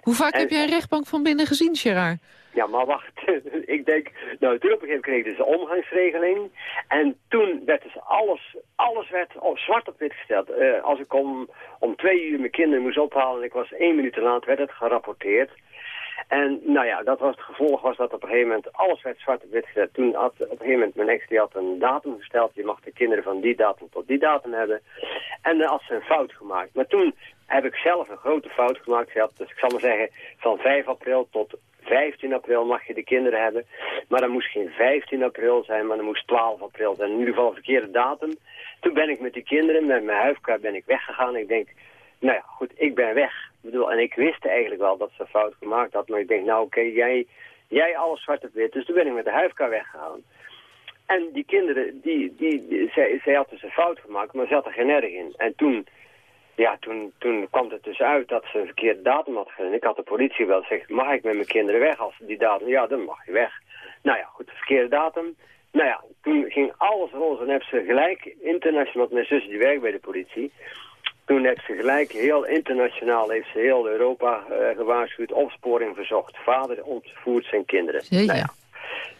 Hoe vaak heb jij een rechtbank van binnen gezien, Gerard? Ja, maar wacht. ik denk, nou, toen op een gegeven moment kreeg ik dus de omgangsregeling. En toen werd dus alles, alles werd op zwart op wit gesteld. Uh, als ik om, om twee uur mijn kinderen moest ophalen en ik was één minuut te laat, werd het gerapporteerd. En nou ja, dat was het gevolg was dat op een gegeven moment alles werd zwart op wit gezet. Toen had op een gegeven moment mijn ex die had een datum gesteld. Je mag de kinderen van die datum tot die datum hebben. En dan had ze een fout gemaakt. Maar toen heb ik zelf een grote fout gemaakt gehad. Dus ik zal maar zeggen, van 5 april tot 15 april mag je de kinderen hebben. Maar dan moest geen 15 april zijn, maar dan moest 12 april zijn. In ieder geval een verkeerde datum. Toen ben ik met die kinderen, met mijn huifkar ben ik weggegaan. Ik denk, nou ja, goed, ik ben weg. Bedoel, en ik wist eigenlijk wel dat ze fout gemaakt had. Maar ik denk, nou oké, jij, jij alles zwart op wit. Dus toen ben ik met de huifkar weggegaan. En die kinderen, die, die, zij, zij had dus een fout gemaakt, maar ze had er geen erg in. En toen, ja, toen, toen kwam het dus uit dat ze een verkeerde datum had gedaan. Ik had de politie wel gezegd, mag ik met mijn kinderen weg als die datum? Ja, dan mag je weg. Nou ja, goed, de verkeerde datum. Nou ja, toen ging alles roze en heb ze gelijk internationaal, mijn zus die werkt bij de politie toen heeft ze gelijk heel internationaal, heeft ze heel Europa uh, gewaarschuwd, opsporing verzocht. Vader ontvoert zijn kinderen. Nou ja.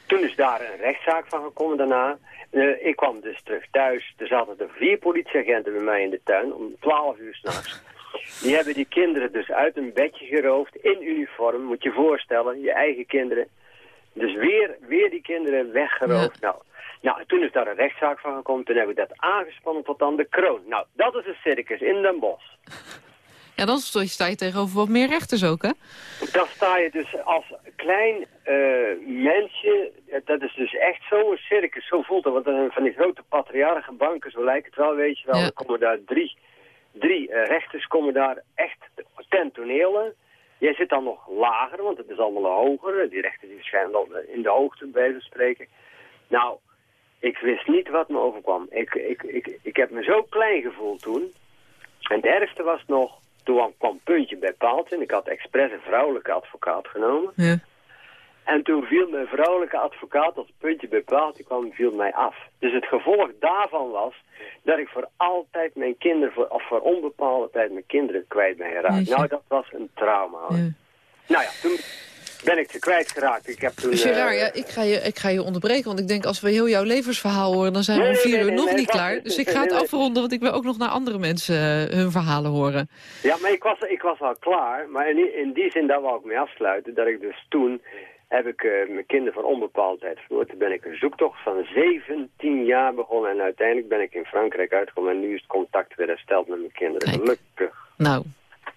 Toen is daar een rechtszaak van gekomen daarna. Uh, ik kwam dus terug thuis. Er zaten er vier politieagenten bij mij in de tuin om 12 uur s'nachts. Die hebben die kinderen dus uit een bedje geroofd in uniform. Moet je voorstellen, je eigen kinderen. Dus weer, weer die kinderen weggeroofd. Nou, nou, toen is daar een rechtszaak van gekomen. Toen hebben we dat aangespannen tot aan de kroon. Nou, dat is een circus in Den Bosch. Ja, dan sta je tegenover wat meer rechters ook, hè? Dan sta je dus als klein uh, mensje, dat is dus echt zo'n circus, zo voelt het. Want van die grote patriarchen banken, zo lijkt het wel, weet je wel. Dan komen daar drie, drie uh, rechters komen daar echt ten tonele. Jij zit dan nog lager, want het is allemaal hoger. Die rechters die schijnen dan in de hoogte, bij te spreken. Nou, ik wist niet wat me overkwam. Ik, ik, ik, ik heb me zo klein gevoeld toen. En het ergste was nog, toen kwam puntje bij paaltje. En ik had expres een vrouwelijke advocaat genomen. Ja. En toen viel mijn vrouwelijke advocaat, als puntje bij paaltje kwam, viel mij af. Dus het gevolg daarvan was dat ik voor altijd mijn kinderen, voor, of voor onbepaalde tijd mijn kinderen kwijt ben geraakt. Nou, dat was een trauma. Ja. Nou ja, toen ben ik ze kwijtgeraakt. Ik heb toen, Gerard, uh, ja, ik, ga je, ik ga je onderbreken, want ik denk als we heel jouw levensverhaal horen... dan zijn we om vier uur nog niet klaar. Dus ik ga het afronden, want ik wil ook nog naar andere mensen uh, hun verhalen horen. Ja, maar ik was, ik was al klaar. Maar in, in die zin, daar wou ik mee afsluiten, dat ik dus toen... heb ik uh, mijn kinderen voor onbepaalde tijd verloren. Toen ben ik een zoektocht van 17 jaar begonnen. En uiteindelijk ben ik in Frankrijk uitgekomen. En nu is het contact weer hersteld met mijn kinderen. Gelukkig. Nou,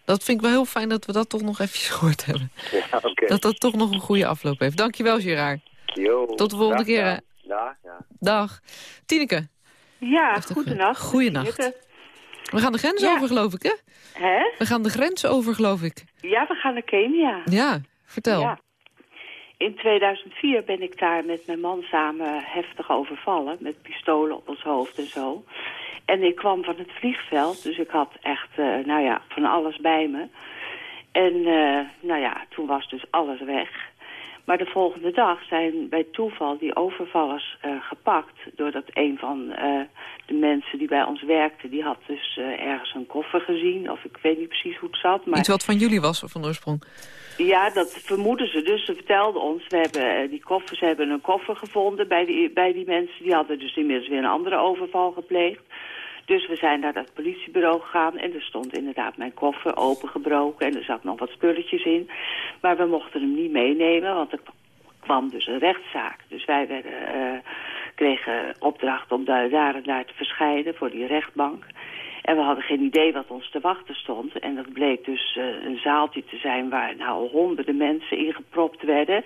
dat vind ik wel heel fijn dat we dat toch nog even gehoord hebben. Ja, okay. Dat dat toch nog een goede afloop heeft. Dankjewel, Gerard. Yo, Tot de volgende keer. Dag, dag, ja. dag. Tineke. Ja, goedenacht. Goedenacht. We gaan de grens over, geloof ik, hè? Hè? We gaan de grens over, geloof ik. Ja, we gaan naar Kenia. Ja, vertel. Ja. In 2004 ben ik daar met mijn man samen heftig overvallen... met pistolen op ons hoofd en zo. En ik kwam van het vliegveld, dus ik had echt, uh, nou ja, van alles bij me. En uh, nou ja, toen was dus alles weg. Maar de volgende dag zijn bij toeval die overvallers uh, gepakt... doordat een van de mensen die bij ons werkte... die had dus ergens een koffer gezien. Of ik weet niet precies hoe het zat. Maar... Iets wat van jullie was van oorsprong? Ja, dat vermoeden ze dus. Ze vertelden ons, we hebben die koffers hebben een koffer gevonden bij die, bij die mensen. Die hadden dus inmiddels weer een andere overval gepleegd. Dus we zijn naar dat politiebureau gegaan en er stond inderdaad mijn koffer opengebroken en er zat nog wat spulletjes in. Maar we mochten hem niet meenemen, want er kwam dus een rechtszaak. Dus wij werden, uh, kregen opdracht om daar, daar en daar te verschijnen voor die rechtbank. En we hadden geen idee wat ons te wachten stond. En dat bleek dus uh, een zaaltje te zijn waar nou honderden mensen ingepropt werden.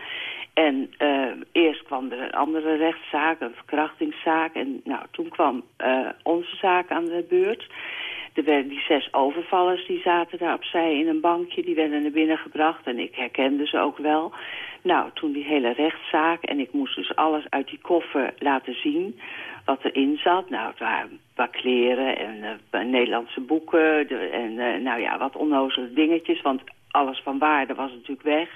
En uh, eerst kwam er een andere rechtszaak, een verkrachtingszaak. En nou, toen kwam uh, onze zaak aan de beurt. Er werden die zes overvallers, die zaten daar opzij in een bankje. Die werden naar binnen gebracht en ik herkende ze ook wel. Nou, toen die hele rechtszaak en ik moest dus alles uit die koffer laten zien wat erin zat. Nou, het waren een paar kleren en uh, Nederlandse boeken de, en uh, nou ja, wat onnozele dingetjes. Want alles van waarde was natuurlijk weg.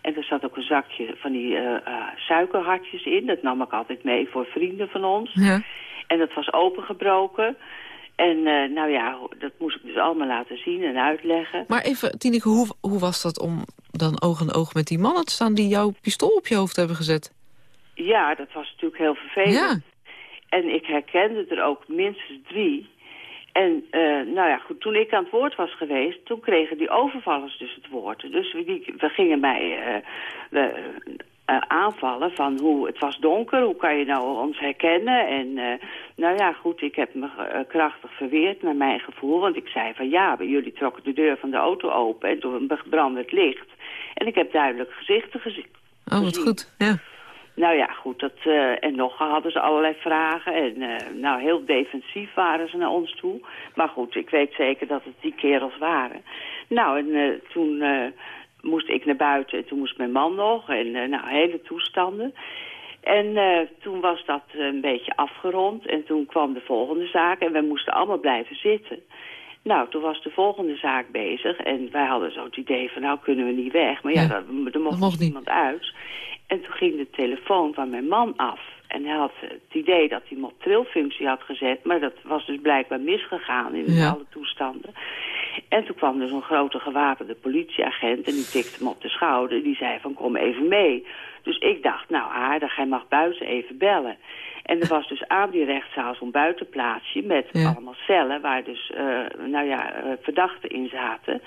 En er zat ook een zakje van die uh, suikerhartjes in. Dat nam ik altijd mee voor vrienden van ons. Ja. En dat was opengebroken. En uh, nou ja, dat moest ik dus allemaal laten zien en uitleggen. Maar even, Tineke, hoe, hoe was dat om dan oog in oog met die mannen te staan... die jouw pistool op je hoofd hebben gezet? Ja, dat was natuurlijk heel vervelend. Ja. En ik herkende er ook minstens drie. En uh, nou ja, goed, toen ik aan het woord was geweest, toen kregen die overvallers dus het woord. Dus we, die, we gingen mij uh, we, uh, aanvallen van hoe het was donker, hoe kan je nou ons herkennen? En nou ja, goed, ik heb me krachtig verweerd naar mijn gevoel, want ik zei van ja, jullie trokken de deur van de auto open en toen brandde het licht. En ik heb duidelijk gezichten gezien. Oh, wat goed, ja. Nou ja, goed, dat, uh, en nog hadden ze allerlei vragen. En uh, nou, heel defensief waren ze naar ons toe. Maar goed, ik weet zeker dat het die kerels waren. Nou, en uh, toen moest ik naar buiten en toen moest mijn man nog. En nou, hele toestanden. En toen was dat een beetje afgerond. En toen kwam de volgende zaak en wij moesten allemaal blijven zitten. Nou, toen was de volgende zaak bezig. En wij hadden zo het idee van, nou kunnen we niet weg. Maar ja, ja er, er mocht, mocht niemand uit. En toen ging de telefoon van mijn man af. En hij had het idee dat hij hem op trilfunctie had gezet. Maar dat was dus blijkbaar misgegaan in ja. alle toestanden. En toen kwam er zo'n grote gewapende politieagent. En die tikte hem op de schouder. Die zei van kom even mee. Dus ik dacht, nou aardig, hij mag buiten even bellen. En er was dus aan die rechtszaal zo'n buitenplaatsje met Ja. allemaal cellen waar dus, uh, nou ja, uh, verdachten in zaten.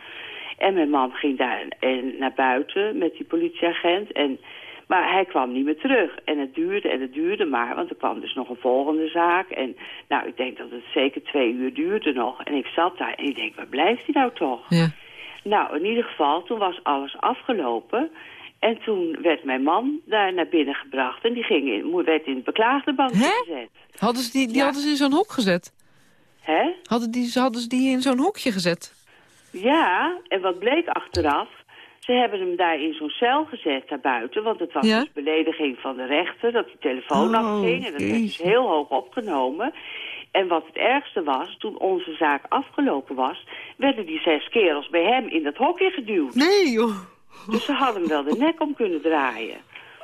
En mijn man ging daar en, naar buiten met die politieagent. En, maar hij kwam niet meer terug. En het duurde en het duurde maar, want er kwam dus nog een volgende zaak. En nou, ik denk dat het zeker twee uur duurde nog. En ik zat daar en ik denk, waar blijft hij nou toch? Ja. Nou, in ieder geval, toen was alles afgelopen. En toen werd mijn man daar naar binnen gebracht. En die ging in, werd in het beklaagdebankje Hè? gezet. Hadden ze die, die Ja. hadden ze in zo'n hok gezet? Hè? Hadden, die, hadden ze die in zo'n hokje gezet? Ja, en wat bleek achteraf... Ze hebben hem daar in zo'n cel gezet daarbuiten. Want het was Ja? dus belediging van de rechter dat die telefoon Oh, afging. En dat werd dus heel hoog opgenomen. En wat het ergste was, toen onze zaak afgelopen was... werden die zes kerels bij hem in dat hokje geduwd. Nee, joh. Dus ze hadden hem wel de nek om kunnen draaien.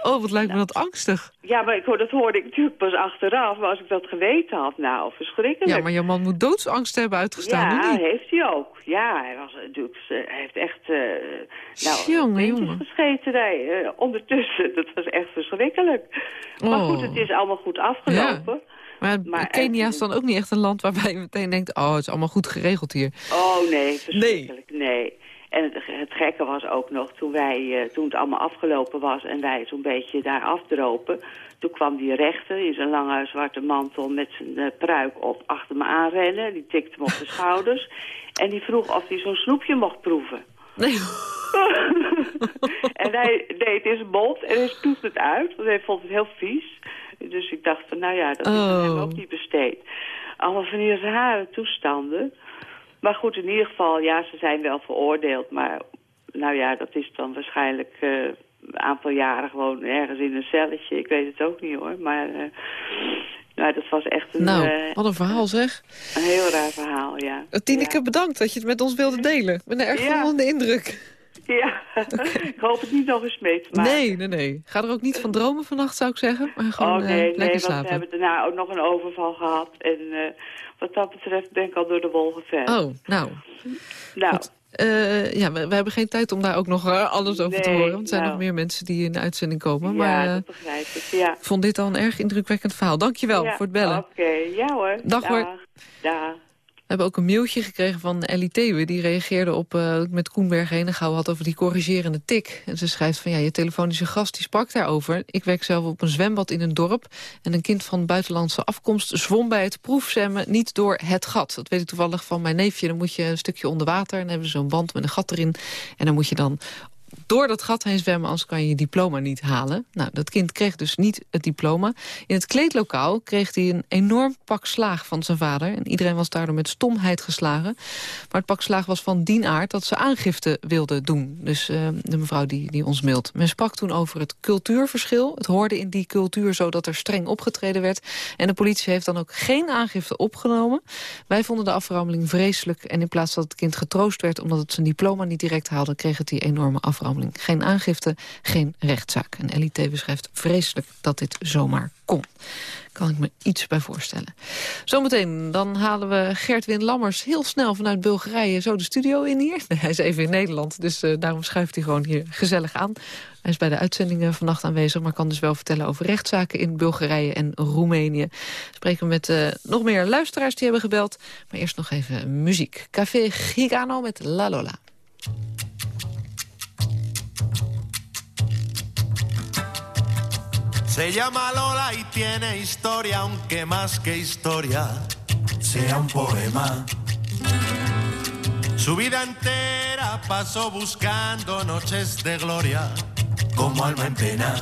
Oh, wat lijkt me dat angstig. Ja, maar ik, hoor- dat hoorde ik natuurlijk pas achteraf. Maar als ik dat geweten had, nou, verschrikkelijk. Ja, maar jouw man moet doodsangst hebben uitgestaan, Ja, niet? heeft hij ook. Ja, hij, was natuurlijk, eh, hij heeft echt uh, nou, Jongen, jongen. gescheten. Nee, eh, ondertussen, dat was echt verschrikkelijk. Maar Oh. goed, het is allemaal goed afgelopen. Maar, Maar Kenia is dan ook niet echt een land waarbij je meteen denkt... oh, het is allemaal goed geregeld hier. Oh nee, verschrikkelijk, nee. En het, het, gekke was ook nog, toen, wij, toen het allemaal afgelopen was... en wij zo'n beetje daar afdropen... toen kwam die rechter in zijn lange zwarte mantel met zijn pruik op achter me aanrennen. Die tikte me op de schouders. En die vroeg of hij zo'n snoepje mocht proeven. Nee. en hij deed zijn mond en hij spuugde het uit, want hij vond het heel vies. Dus ik dacht van, nou ja, dat is oh. hem ook niet besteed. Allemaal van die rare toestanden. Maar goed, in ieder geval, ja, ze zijn wel veroordeeld. Maar nou ja, dat is dan waarschijnlijk uh, een aantal jaren gewoon ergens in een celletje. Ik weet het ook niet hoor, maar... Uh, nou, dat was echt een... Nou, uh, wat een verhaal zeg. Een heel raar verhaal, ja. Tineke, ja. bedankt dat je het met ons wilde delen. Ben er erg van de indruk. Ja, ik hoop het niet nog eens mee te maken. Nee, nee, nee. Ga er ook niet van dromen vannacht, zou ik zeggen. Maar gewoon oh, nee, uh, nee, want we hebben daarna ook nog een overval gehad. En uh, wat dat betreft ben ik al door de wol geverfd. Oh, nou. Nou. Uh, ja, we, we, hebben geen tijd om daar ook nog alles over te horen. Want er zijn nou. nog meer mensen die in de uitzending komen. Ja, maar, dat begrijp ik, ja. vond dit al een erg indrukwekkend verhaal. Dankjewel ja, voor het bellen. Oké, ja hoor. Dag, Dag. hoor. Dag. We hebben ook een mailtje gekregen van Ellie Thewe. Die reageerde op uh, met Koenberg Henegouw had over die corrigerende tik. En ze schrijft van ja, je telefonische gast die sprak daarover. Ik werk zelf op een zwembad in een dorp. En een kind van buitenlandse afkomst zwom bij het proefzwemmen niet door het gat. Dat weet ik toevallig van mijn neefje. Dan moet je een stukje onder water en dan hebben ze zo'n band met een gat erin. En dan moet je dan door dat gat heen zwemmen, anders kan je je diploma niet halen. Nou, dat kind kreeg dus niet het diploma. In het kleedlokaal kreeg hij een enorm pak slaag van zijn vader. En iedereen was daardoor met stomheid geslagen. Maar het pak slaag was van dien aard dat ze aangifte wilde doen. Dus uh, de mevrouw die, die ons mailt. Men sprak toen over het cultuurverschil. Het hoorde in die cultuur zo dat er streng opgetreden werd. En de politie heeft dan ook geen aangifte opgenomen. Wij vonden de aframmeling vreselijk. En in plaats dat het kind getroost werd omdat het zijn diploma niet direct haalde... kreeg het die enorme aframmeling geen aangifte, geen rechtszaak. En Ellie Teven schrijft vreselijk dat dit zomaar kon. Kan ik me iets bij voorstellen. Zometeen dan halen we Gert-Win Lammers heel snel vanuit Bulgarije zo de studio in hier. hij is even in Nederland, dus uh, daarom schuift hij gewoon hier gezellig aan. Hij is bij de uitzendingen vannacht aanwezig, maar kan dus wel vertellen over rechtszaken in Bulgarije en Roemenië. Spreken we met uh, nog meer luisteraars die hebben gebeld. Maar eerst nog even muziek. Café Gigano met La Lola. Se llama Lola y tiene historia, aunque más que historia sea un poema. Su vida entera pasó buscando noches de gloria como alma en pena.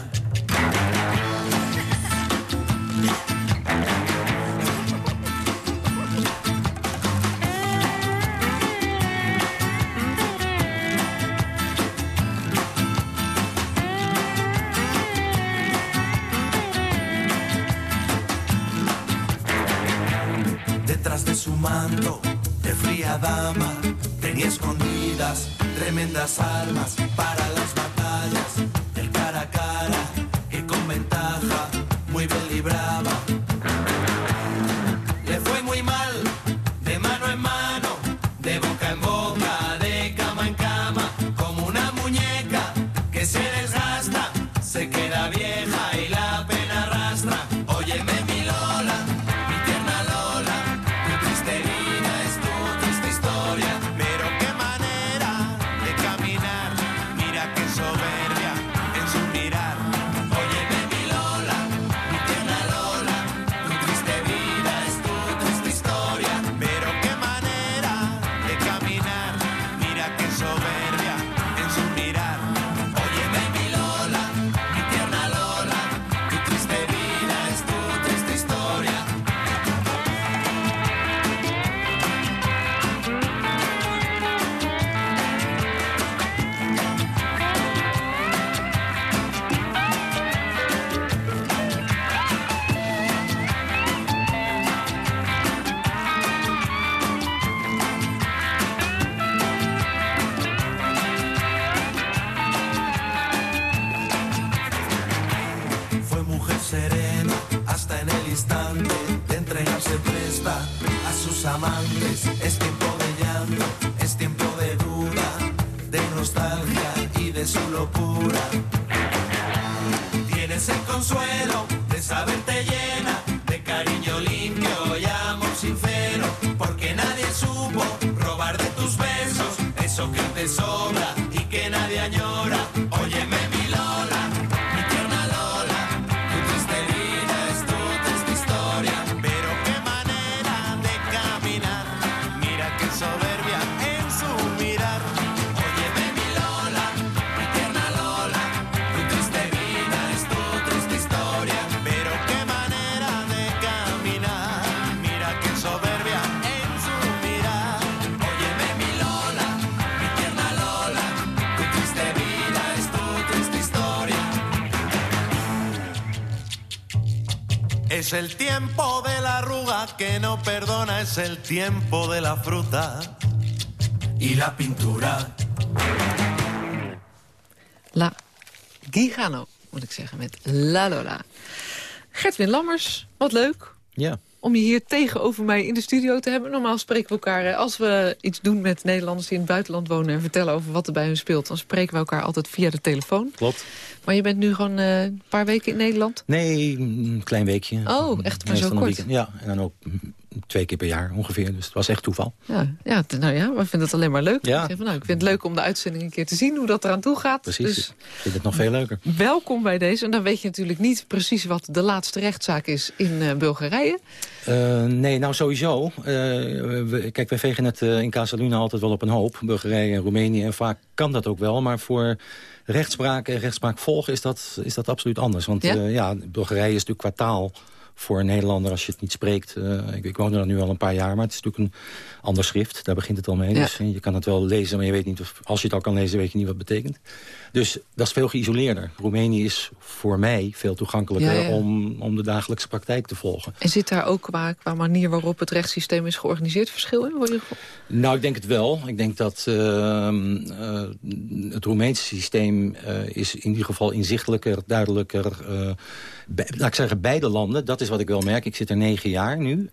Manto de fría dama tenía escondidas tremendas armas para las batallas del cara a cara que con ventaja muy bien libraba. Es el tiempo de la arruga que no perdona, es el tiempo de la fruta y la pintura. La Gigano, moet ik zeggen, met La Lola. Gertwin Lammers, wat leuk. Ja. Om je hier tegenover mij in de studio te hebben. Normaal spreken we elkaar, eh, als we iets doen met Nederlanders die in het buitenland wonen... en vertellen over wat er bij hun speelt, dan spreken we elkaar altijd via de telefoon. Klopt. Maar je bent nu gewoon eh, een paar weken in Nederland? Nee, een klein weekje. Oh, echt maar zo kort? weekend. Ja, en dan ook twee keer per jaar ongeveer. Dus het was echt toeval. Ja, ja, nou ja, we vinden het alleen maar leuk. Ja. Ik, zeg van, nou, ik vind het leuk om de uitzending een keer te zien, hoe dat eraan toe gaat. Precies. Dus Ik vind het nog veel leuker. welkom bij deze. En dan weet je natuurlijk niet precies wat de laatste rechtszaak is in eh, Bulgarije. Eh, nee, nou sowieso. Eh, we- kijk, wij vegen het in Casaluna altijd wel op een hoop. Bulgarije en Roemenië. En vaak kan dat ook wel. Maar voor rechtspraak en rechtspraak volgen is dat, is dat absoluut anders. Want Ja? ja? ja, Bulgarije is natuurlijk qua taal voor een Nederlander als je het niet spreekt. eh, ik, ik woon er nu al een paar jaar, maar het is natuurlijk een ander schrift. Daar begint het al mee. Ja. Dus eh, je kan het wel lezen, maar je weet niet of, als je het al kan lezen, weet je niet wat het betekent. Dus dat is veel geïsoleerder. Roemenië is voor mij veel toegankelijker Ja, ja. Om, om de dagelijkse praktijk te volgen. En zit daar ook qua, qua manier waarop het rechtssysteem is georganiseerd verschil in? Je? Nou, ik denk het wel. Ik denk dat ehm, eh, het Roemeense systeem eh, is in ieder geval inzichtelijker, duidelijker. eh, bij- laat ik zeggen, beide landen, dat is wat ik wel merk. Ik zit er negen jaar nu.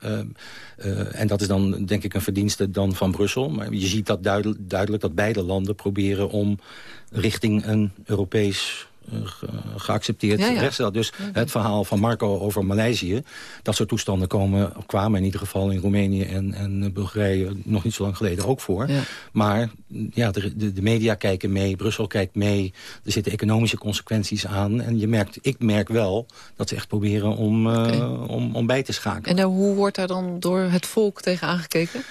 en dat is dan denk ik een verdienste dan van Brussel. Maar je ziet dat duidel- duidelijk dat beide landen proberen om richting een Europees eh, ge- geaccepteerd Ja, ja. rechtsstaat. Dus het verhaal van Marco over Maleisië... dat soort toestanden komen, kwamen in ieder geval in Roemenië en, en Bulgarije... nog niet zo lang geleden ook voor. Ja. Maar ja, de, de, de media kijken mee, Brussel kijkt mee... er zitten economische consequenties aan. En je merkt, ik merk wel dat ze echt proberen om, eh, om, om bij te schakelen. En nou, hoe wordt daar dan door het volk tegen aangekeken?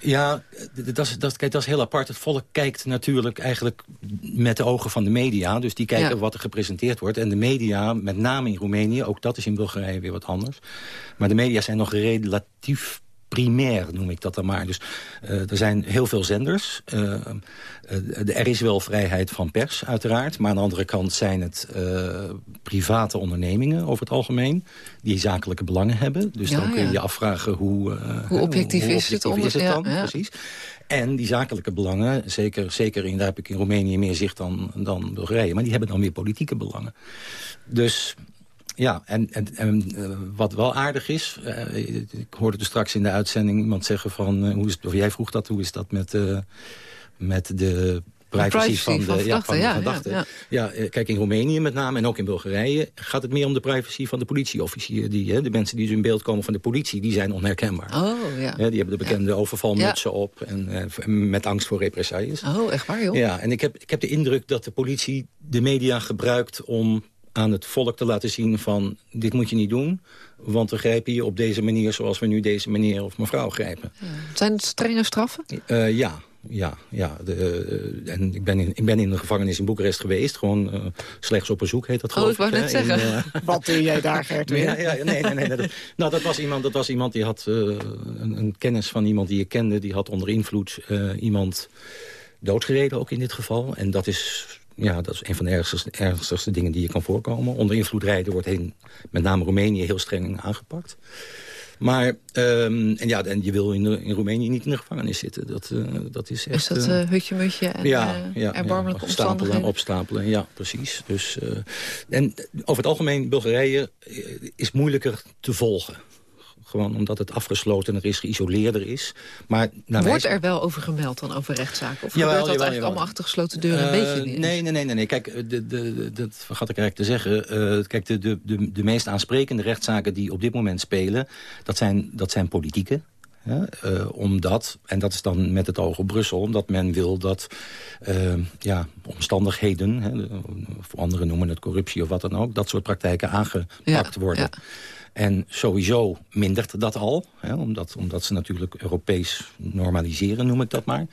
Ja, dat is, dat, kijk, dat is heel apart. Het volk kijkt natuurlijk eigenlijk met de ogen van de media. Dus die kijken Ja. wat er gepresenteerd wordt. En de media, met name in Roemenië, ook dat is in Bulgarije weer wat anders. Maar de media zijn nog relatief primair, noem ik dat dan maar. Dus eh, er zijn heel veel zenders. Eh, eh, er is wel vrijheid van pers, uiteraard. Maar aan de andere kant zijn het private ondernemingen over het algemeen... die zakelijke belangen hebben. Dus Ja, dan kun je ja. je afvragen hoe... Hoe objectief hoe is het onder- is het dan? ja. Precies. En die zakelijke belangen, zeker, zeker in, daar heb ik in Roemenië meer zicht dan, dan Bulgarije... maar die hebben dan weer politieke belangen. Dus ja, en, en, en eh, wat wel aardig is... eh, ik hoorde er straks in de uitzending iemand zeggen van... eh, hoe is het, of jij vroeg dat, hoe is dat met, met de... Privacy, privacy van de, van ja, van de ja, ja, verdachten. ja. Ja, kijk, in Roemenië met name en ook in Bulgarije... gaat het meer om de privacy van de politieofficier. Die, hè, de mensen die dus in beeld komen van de politie, die zijn onherkenbaar. Oh, ja. Die hebben de bekende overvalmutsen op en met angst voor represailles. Oh, echt waar, joh? Ja, en ik heb, ik heb de indruk dat de politie de media gebruikt om aan het volk te laten zien van... dit moet je niet doen, want we grijpen je op deze manier... zoals we nu deze meneer of mevrouw grijpen. Zijn het strenge straffen? Eh, ja, ja, ja. De, eh, en ik ben, in, ik ben in de gevangenis in Boekarest geweest. Gewoon eh, slechts op bezoek heet dat Oh, geloof ik wou hè, net in, zeggen. Wat doe jij daar, Gert? ja, ja, nee, nee, nee. Dat, nou, dat was iemand, dat was iemand die had eh, een, een kennis van iemand die ik kende. Die had onder invloed eh, iemand doodgereden, ook in dit geval. En dat is, ja, dat is een van de ernstigste, ernstigste dingen die je kan voorkomen. Onder invloed rijden wordt in, met name Roemenië heel streng aangepakt. Maar, ehm, en ja, en je wil in, in Roemenië niet in de gevangenis zitten. Dat, eh, dat is echt... Is dat eh, eh, hutje-mutje en ja, eh, ja, erbarmelijke ja, opstapelen, omstandigheden? opstapelen, ja, precies. Dus, en over het algemeen, Bulgarije is moeilijker te volgen. Gewoon omdat het afgeslotener is, geïsoleerder is. Maar Wordt er wel over gemeld dan, over rechtszaken? Of Jawel, gebeurt dat jawel, eigenlijk jawel. allemaal achter gesloten deuren? Eh, weet je niet nee, nee, nee, nee, nee. Kijk, eh, de, de, dat vergat ik eigenlijk te zeggen. Eh, kijk, de, de, de, de meest aansprekende rechtszaken die op dit moment spelen... dat zijn, dat zijn politieke. Ja, eh, omdat, en dat is dan met het oog op Brussel... omdat men wil dat eh, ja, omstandigheden... Hè, of anderen noemen het corruptie of wat dan ook... dat soort praktijken aangepakt Ja, worden. ja. En sowieso mindert dat al, hè, omdat, omdat ze natuurlijk Europees normaliseren, noem ik dat maar.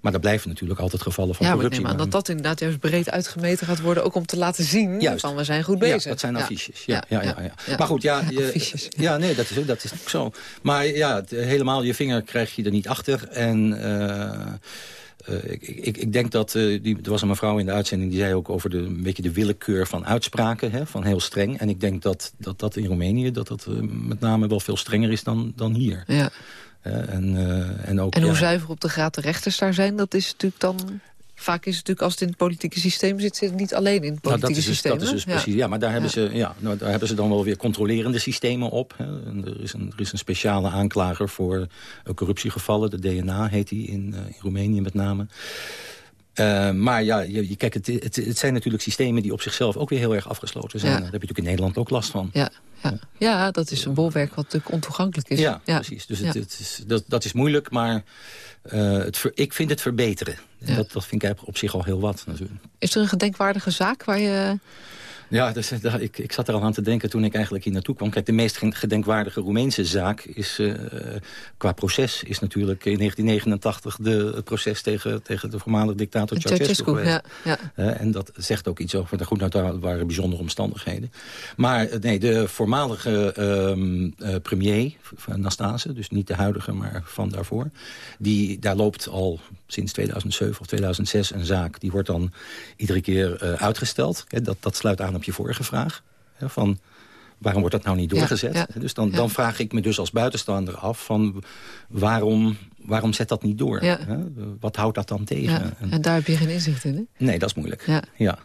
Maar er blijven natuurlijk altijd gevallen van Ja, maar corruptie. neem aan dat dat inderdaad juist breed uitgemeten gaat worden... ook om te laten zien Juist. van we zijn goed bezig. Ja, dat zijn Ja. affiches. Ja, ja, ja, ja, ja. Maar goed, ja, je, ja nee, dat is, dat is ook zo. Maar ja, helemaal je vinger krijg je er niet achter. En eh, ik, ik, ik, denk dat, die, er was een mevrouw in de uitzending... die zei ook over de, een beetje de willekeur van uitspraken, hè, van heel streng. En ik denk dat dat, dat in Roemenië dat dat, met name wel veel strenger is dan, dan hier. Ja. en, en, ook, en hoe zuiver op de graad de rechters daar zijn, dat is natuurlijk dan vaak is het natuurlijk als het in het politieke systeem zit... zit het niet alleen in het politieke nou, dat is systeem. Dus, dat is dus precies, ja, maar daar hebben, Ze, ja, nou, daar hebben ze dan wel weer controlerende systemen op. Hè. er, is een, er is een speciale aanklager voor corruptiegevallen. De DNA heet die in, uh, in Roemenië met name. Uh, maar ja, je, kijk, het, het, het, zijn natuurlijk systemen die op zichzelf ook weer heel erg afgesloten zijn. Daar heb je natuurlijk in Nederland ook last van. Ja, ja. ja dat is een bolwerk wat natuurlijk ontoegankelijk is. Ja, precies. Dus het, het is, dat, dat is moeilijk, maar uh, het ik vind het verbeteren. Dat, dat vind ik op zich al heel wat natuurlijk. Is er een gedenkwaardige zaak waar je ja, dus, ik, ik zat er al aan te denken toen ik eigenlijk hier naartoe kwam. Kijk, de meest gedenkwaardige Roemeense zaak is, uh, qua proces... is natuurlijk in 1989 de, het proces tegen, tegen de voormalige dictator Ceausescu Ja, ja. Uh, en dat zegt ook iets over... Goed, nou, daar waren bijzondere omstandigheden. Maar nee, de voormalige uh, premier van Nastase... dus niet de huidige, maar van daarvoor... Die, daar loopt al sinds 2007 of 2006 een zaak. Die wordt dan iedere keer uitgesteld. dat, dat sluit aan op je vorige vraag. Hè, van waarom wordt dat nou niet doorgezet? Dus dan, dan vraag ik me dus als buitenstaander af van waarom, waarom zet dat niet door? Hè? Wat houdt dat dan tegen? En, en, daar heb je geen inzicht in, hè? Nee, dat is moeilijk. Ja. Ja,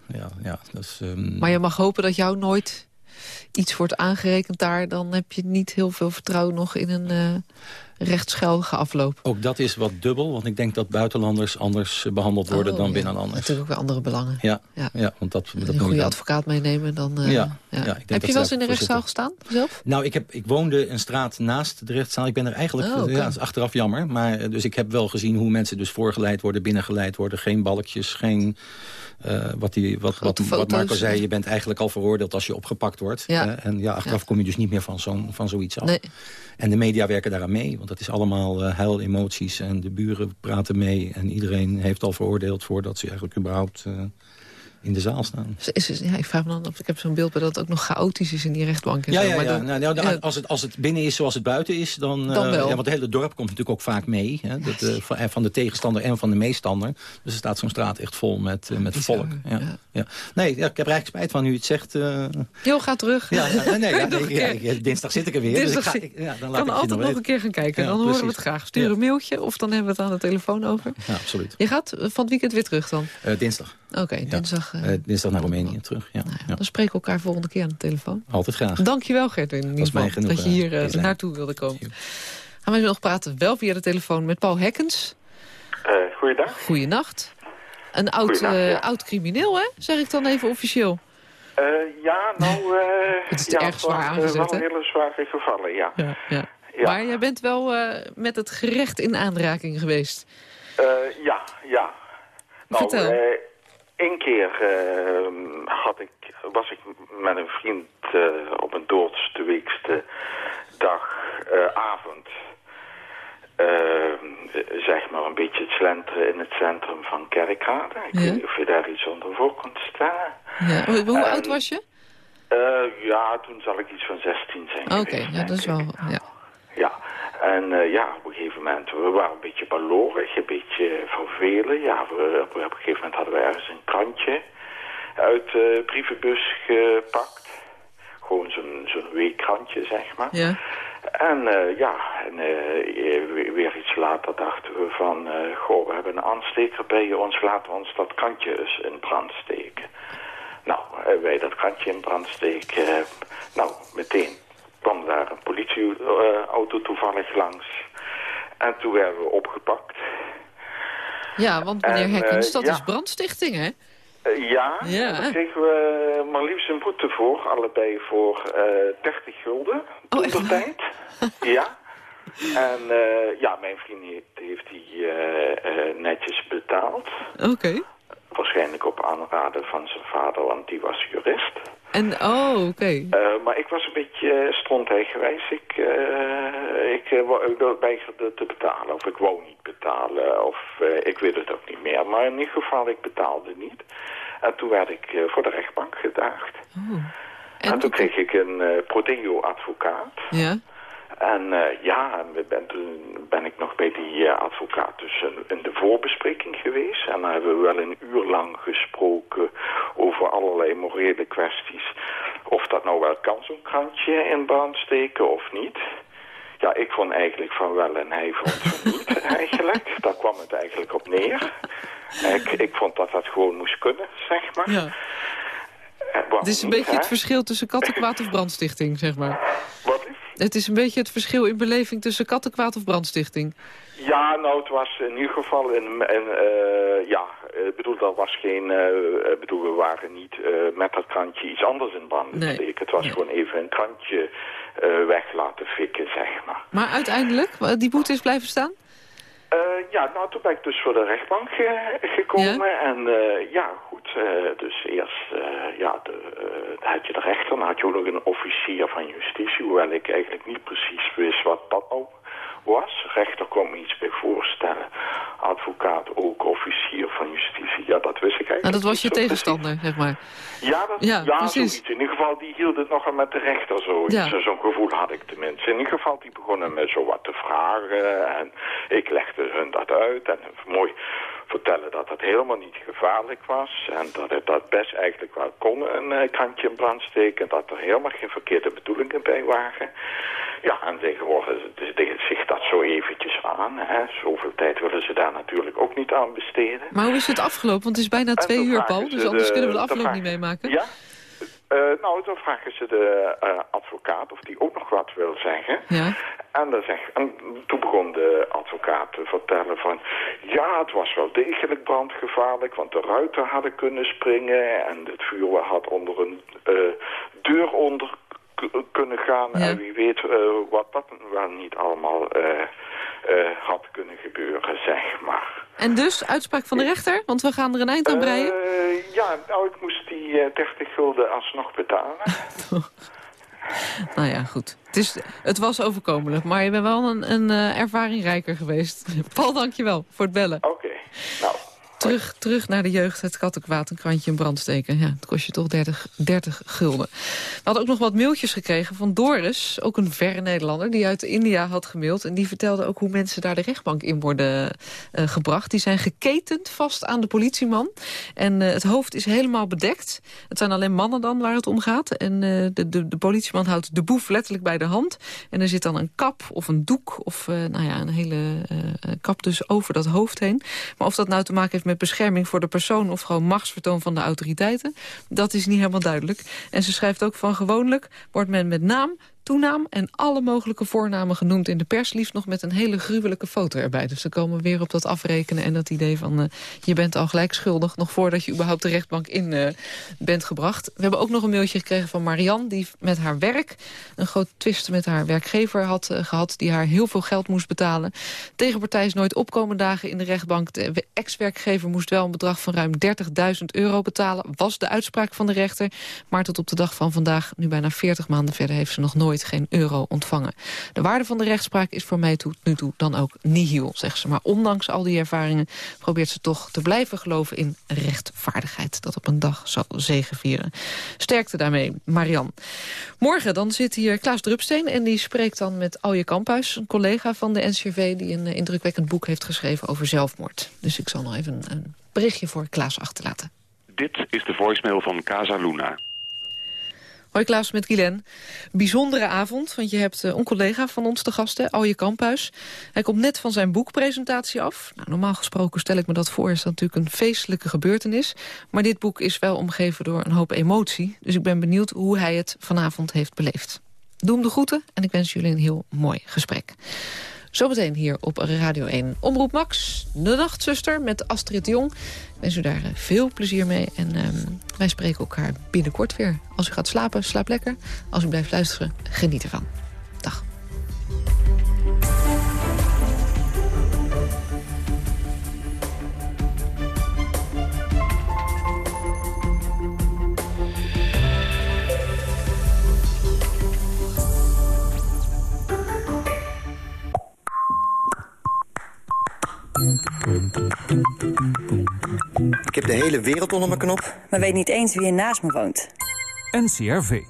ja, is, um... Maar je mag hopen dat jou nooit iets wordt aangerekend daar... dan heb je niet heel veel vertrouwen nog in een... Uh rechtsgeldige afloop. Ook dat is wat dubbel, want ik denk dat buitenlanders anders behandeld worden oh, dan ja. binnenlanders. Natuurlijk ook weer andere belangen. Ja, ja. ja want dat, dat een goede advocaat meenemen, dan... Uh, ja, ja. heb je wel eens in de rechtszaal gestaan, zelf? Nou, ik, heb, ik woonde een straat naast de rechtszaal. Ik ben er eigenlijk, oh, ja, is achteraf jammer. Maar, eh, dus ik heb wel gezien hoe mensen dus voorgeleid worden, binnengeleid worden. Geen balkjes, geen... Uh, wat, die, wat, wat, wat, Marco zei, je bent eigenlijk al veroordeeld als je opgepakt wordt. Ja. en ja, achteraf kom je dus niet meer van, zo van zoiets af. Nee. En de media werken daaraan mee, want dat is allemaal uh, emoties. En de buren praten mee en iedereen heeft al veroordeeld... voordat ze eigenlijk überhaupt uh, in de zaal staan. Is, is, ja, ik vraag me dan of ik heb zo'n beeld bij dat het ook nog chaotisch is in die rechtbank. En ja, zo, ja, maar ja. dan, nou, nou, ja. Als, het, als het binnen is zoals het buiten is, dan... dan wel. Uh, ja, want het hele dorp komt natuurlijk ook vaak mee. Hè, dat, uh, van, van de tegenstander en van de meestander. Dus er staat zo'n straat echt vol met, uh, met volk. Ja, ja. Nee, ik heb er eigenlijk spijt van nu het zegt. Jo, ga terug. Ja, nee, nee, nee dinsdag zit ik er weer. Dinsdag dus ik ga, ik, ja, dan laat kan ik altijd nog, nog een keer gaan kijken. dan horen we het graag. Stuur een mailtje of dan hebben we het aan de telefoon over. Ja, absoluut. Je gaat van het weekend weer terug dan? dinsdag. Oké, dinsdag. Dinsdag naar Roemenië terug, ja. Nou ja, dan spreken we elkaar volgende keer aan de telefoon. Altijd graag. Dankjewel Gertwin dat, dat je hier uh, naartoe wilde komen. Gaan we nog praten, wel via de telefoon, met Paul Hekkens. Uh, goeiedag. Goeienacht. Een oud, uh, ja. oud crimineel, hè? Zeg ik dan even officieel. Uh, ja, nou... het is ja, erg zwaar was, aangezet, wel hele zware gevallen, ja. ja, ja. Maar jij bent wel met het gerecht in aanraking geweest. ja, ja. Nou, Vertel. Eén keer uh, had ik, was ik met een vriend uh, op een doodsteweekste dag, uh, avond. zeg maar een beetje het slenteren in het centrum van Kerkrade. Ik ja. weet niet of je daar iets onder voor kunt stellen. Ja. Hoe en, oud was je? ja, toen zal ik iets van 16 zijn Oké, okay, ja, dat is wel... Ja. Ja. En uh, ja, op een gegeven moment, we waren een beetje balorig, een beetje vervelen. Ja, we, op, een gegeven moment hadden we ergens een krantje uit de uh, brievenbus gepakt. Gewoon zo'n zo'n weekkrantje, zeg maar. Ja. En uh, ja, en, weer iets later dachten we van... goh, we hebben een aansteker bij ons, laten we ons dat krantje eens in brand steken. Nou, wij dat krantje in brand steken, nou, meteen kwam daar een politieauto toevallig langs. En toen werden we opgepakt. Ja, want meneer Hekkens, uh, dat ja. is brandstichting, hè? Uh, ja, ja. daar kregen we maar liefst een boete voor. Allebei voor uh, 30 gulden. Oh, de tijd. ja. En uh, ja, mijn vriend heeft die netjes betaald. Oké. Okay. Waarschijnlijk op aanraden van zijn vader, want die was jurist. En, oh, oké. Okay. Uh, maar ik was een beetje strontijgewijs. Ik, uh, ik uh, weigerde te betalen. Of ik wou niet betalen. Of ik weet het ook niet meer. Maar in ieder geval, ik betaalde niet. En toen werd ik voor de rechtbank gedaagd. Oh. En, en toen kreeg ik een Prodeo-advocaat. Ja. En ja, ben, toen ben ik nog bij die advocaat dus in, de voorbespreking geweest. En dan hebben we wel een uur lang gesproken over allerlei morele kwesties. Of dat nou wel kan, zo'n krantje in brand steken of niet. Ja, ik vond eigenlijk van wel en hij vond van niet eigenlijk. Daar kwam het eigenlijk op neer. Ik, ik vond dat dat gewoon moest kunnen, zeg maar. Ja. Eh, het is een beetje het verschil tussen kattenkwaad of brandstichting, zeg maar. Het is een beetje het verschil in beleving tussen kattenkwaad of brandstichting. Ja, nou, het was in ieder geval in, in uh, ja, ik bedoel, dat was geen, uh, bedoel, we waren niet met dat krantje iets anders in brand nee. Het was gewoon even een krantje weg laten fikken, zeg maar. Maar uiteindelijk, die boete is blijven staan? Ja, nou, toen ben ik dus voor de rechtbank gekomen. En ja, goed, dus eerst ja, de, had je de rechter, dan had je ook nog een officier van justitie. Hoewel ik eigenlijk niet precies wist wat dat nou was. Rechter kon me iets bij voorstellen. Advocaat ook, officier van justitie. Ja, dat wist ik eigenlijk nou, dat was je tegenstander, zeg maar. Ja, dat, ja, ja zoiets. In ieder geval, die hield het nogal met de rechter zo. Ja. Zo'n gevoel had ik tenminste. In ieder geval, die begonnen me zo wat te vragen. En ik legde hun dat uit. En mooi vertellen dat het helemaal niet gevaarlijk was. En dat het dat best eigenlijk wel kon, een uh, kantje in brand steken. Dat er helemaal geen verkeerde bedoelingen bij waren. Ja, en tegenwoordig zich dat zo eventjes aan. Hè. Zoveel tijd willen ze daar natuurlijk ook niet aan besteden. Maar hoe is het afgelopen? Want het is bijna twee uur, Paul. Dus anders kunnen we de afloop niet meemaken. Ja? Uh, nou, dan vragen ze de uh, advocaat of die ook nog wat wil zeggen. Ja. En, dan zeg, en toen begon de advocaat te vertellen van... ja, het was wel degelijk brandgevaarlijk, want de ruiten hadden kunnen springen... en het vuur had onder een uh, deur onder kunnen gaan. En wie weet uh, wat dat wel niet allemaal uh, uh, had kunnen gebeuren, zeg maar. En dus, uitspraak van de rechter? Want we gaan er een eind aan breien. ja, nou, ik moest die 30 gulden alsnog betalen. nou ja, goed. Het, is, het was overkomelijk, maar je bent wel een, een ervaring rijker geweest. Paul, dankjewel voor het bellen. Oké, nou... Terug, naar de jeugd, het kattenkwaad, een krantje in brand. Ja, het kost je toch 30, 30 gulden. We hadden ook nog wat mailtjes gekregen van Doris, ook een verre Nederlander... die uit India had gemaild. En die vertelde ook hoe mensen daar de rechtbank in worden uh, gebracht. Die zijn geketend vast aan de politieman. En uh, het hoofd is helemaal bedekt. Het zijn alleen mannen dan waar het om gaat. En uh, de, de, de, politieman houdt de boef letterlijk bij de hand. En er zit dan een kap of een doek of nou ja, een hele kap dus over dat hoofd heen. Maar of dat nou te maken heeft met bescherming voor de persoon... of gewoon machtsvertoon van de autoriteiten. Dat is niet helemaal duidelijk. En ze schrijft ook van gewoonlijk wordt men met naam toenaam en alle mogelijke voornamen genoemd in de pers. Liefst nog met een hele gruwelijke foto erbij. Dus dan komen we weer op dat afrekenen en dat idee van... Uh, je bent al gelijk schuldig, nog voordat je überhaupt de rechtbank in uh, bent gebracht. We hebben ook nog een mailtje gekregen van Marianne... die met haar werk een groot twist met haar werkgever had uh, gehad... die haar heel veel geld moest betalen. Tegenpartij is nooit opkomen dagen in de rechtbank. De ex-werkgever moest wel een bedrag van ruim 30.000 euro betalen. Was de uitspraak van de rechter. Maar tot op de dag van vandaag, nu bijna 40 maanden verder... heeft ze nog nooit geen euro ontvangen. De waarde van de rechtspraak is voor mij tot nu toe dan ook nihil, zegt ze. Maar ondanks al die ervaringen probeert ze toch te blijven geloven in rechtvaardigheid. Dat op een dag zal zegenvieren. Sterkte daarmee, Marian. Morgen dan zit hier Klaas Drupsteen en die spreekt dan met Alje Kamphuis, een collega van de NCRV die een indrukwekkend boek heeft geschreven over zelfmoord. Dus ik zal nog even een berichtje voor Klaas achterlaten. Dit is de voicemail van Casa Luna. Hoi Klaas met Guylen. Bijzondere avond, want je hebt uh, een collega van ons te gasten, Alje Kamphuis. Hij komt net van zijn boekpresentatie af. Nou, normaal gesproken stel ik me dat voor, is dat natuurlijk een feestelijke gebeurtenis. Maar dit boek is wel omgeven door een hoop emotie. Dus ik ben benieuwd hoe hij het vanavond heeft beleefd. Doe hem de groeten en ik wens jullie een heel mooi gesprek. Zometeen hier op Radio 1. Omroep Max, de nachtzuster met Astrid Jong. Ik wens u daar eh, veel plezier mee. En um, wij spreken elkaar binnenkort weer. Als u gaat slapen, slaap lekker. Als u blijft luisteren, geniet ervan. Ik heb de hele wereld onder mijn knop. Maar weet niet eens wie er naast me woont. NCRV.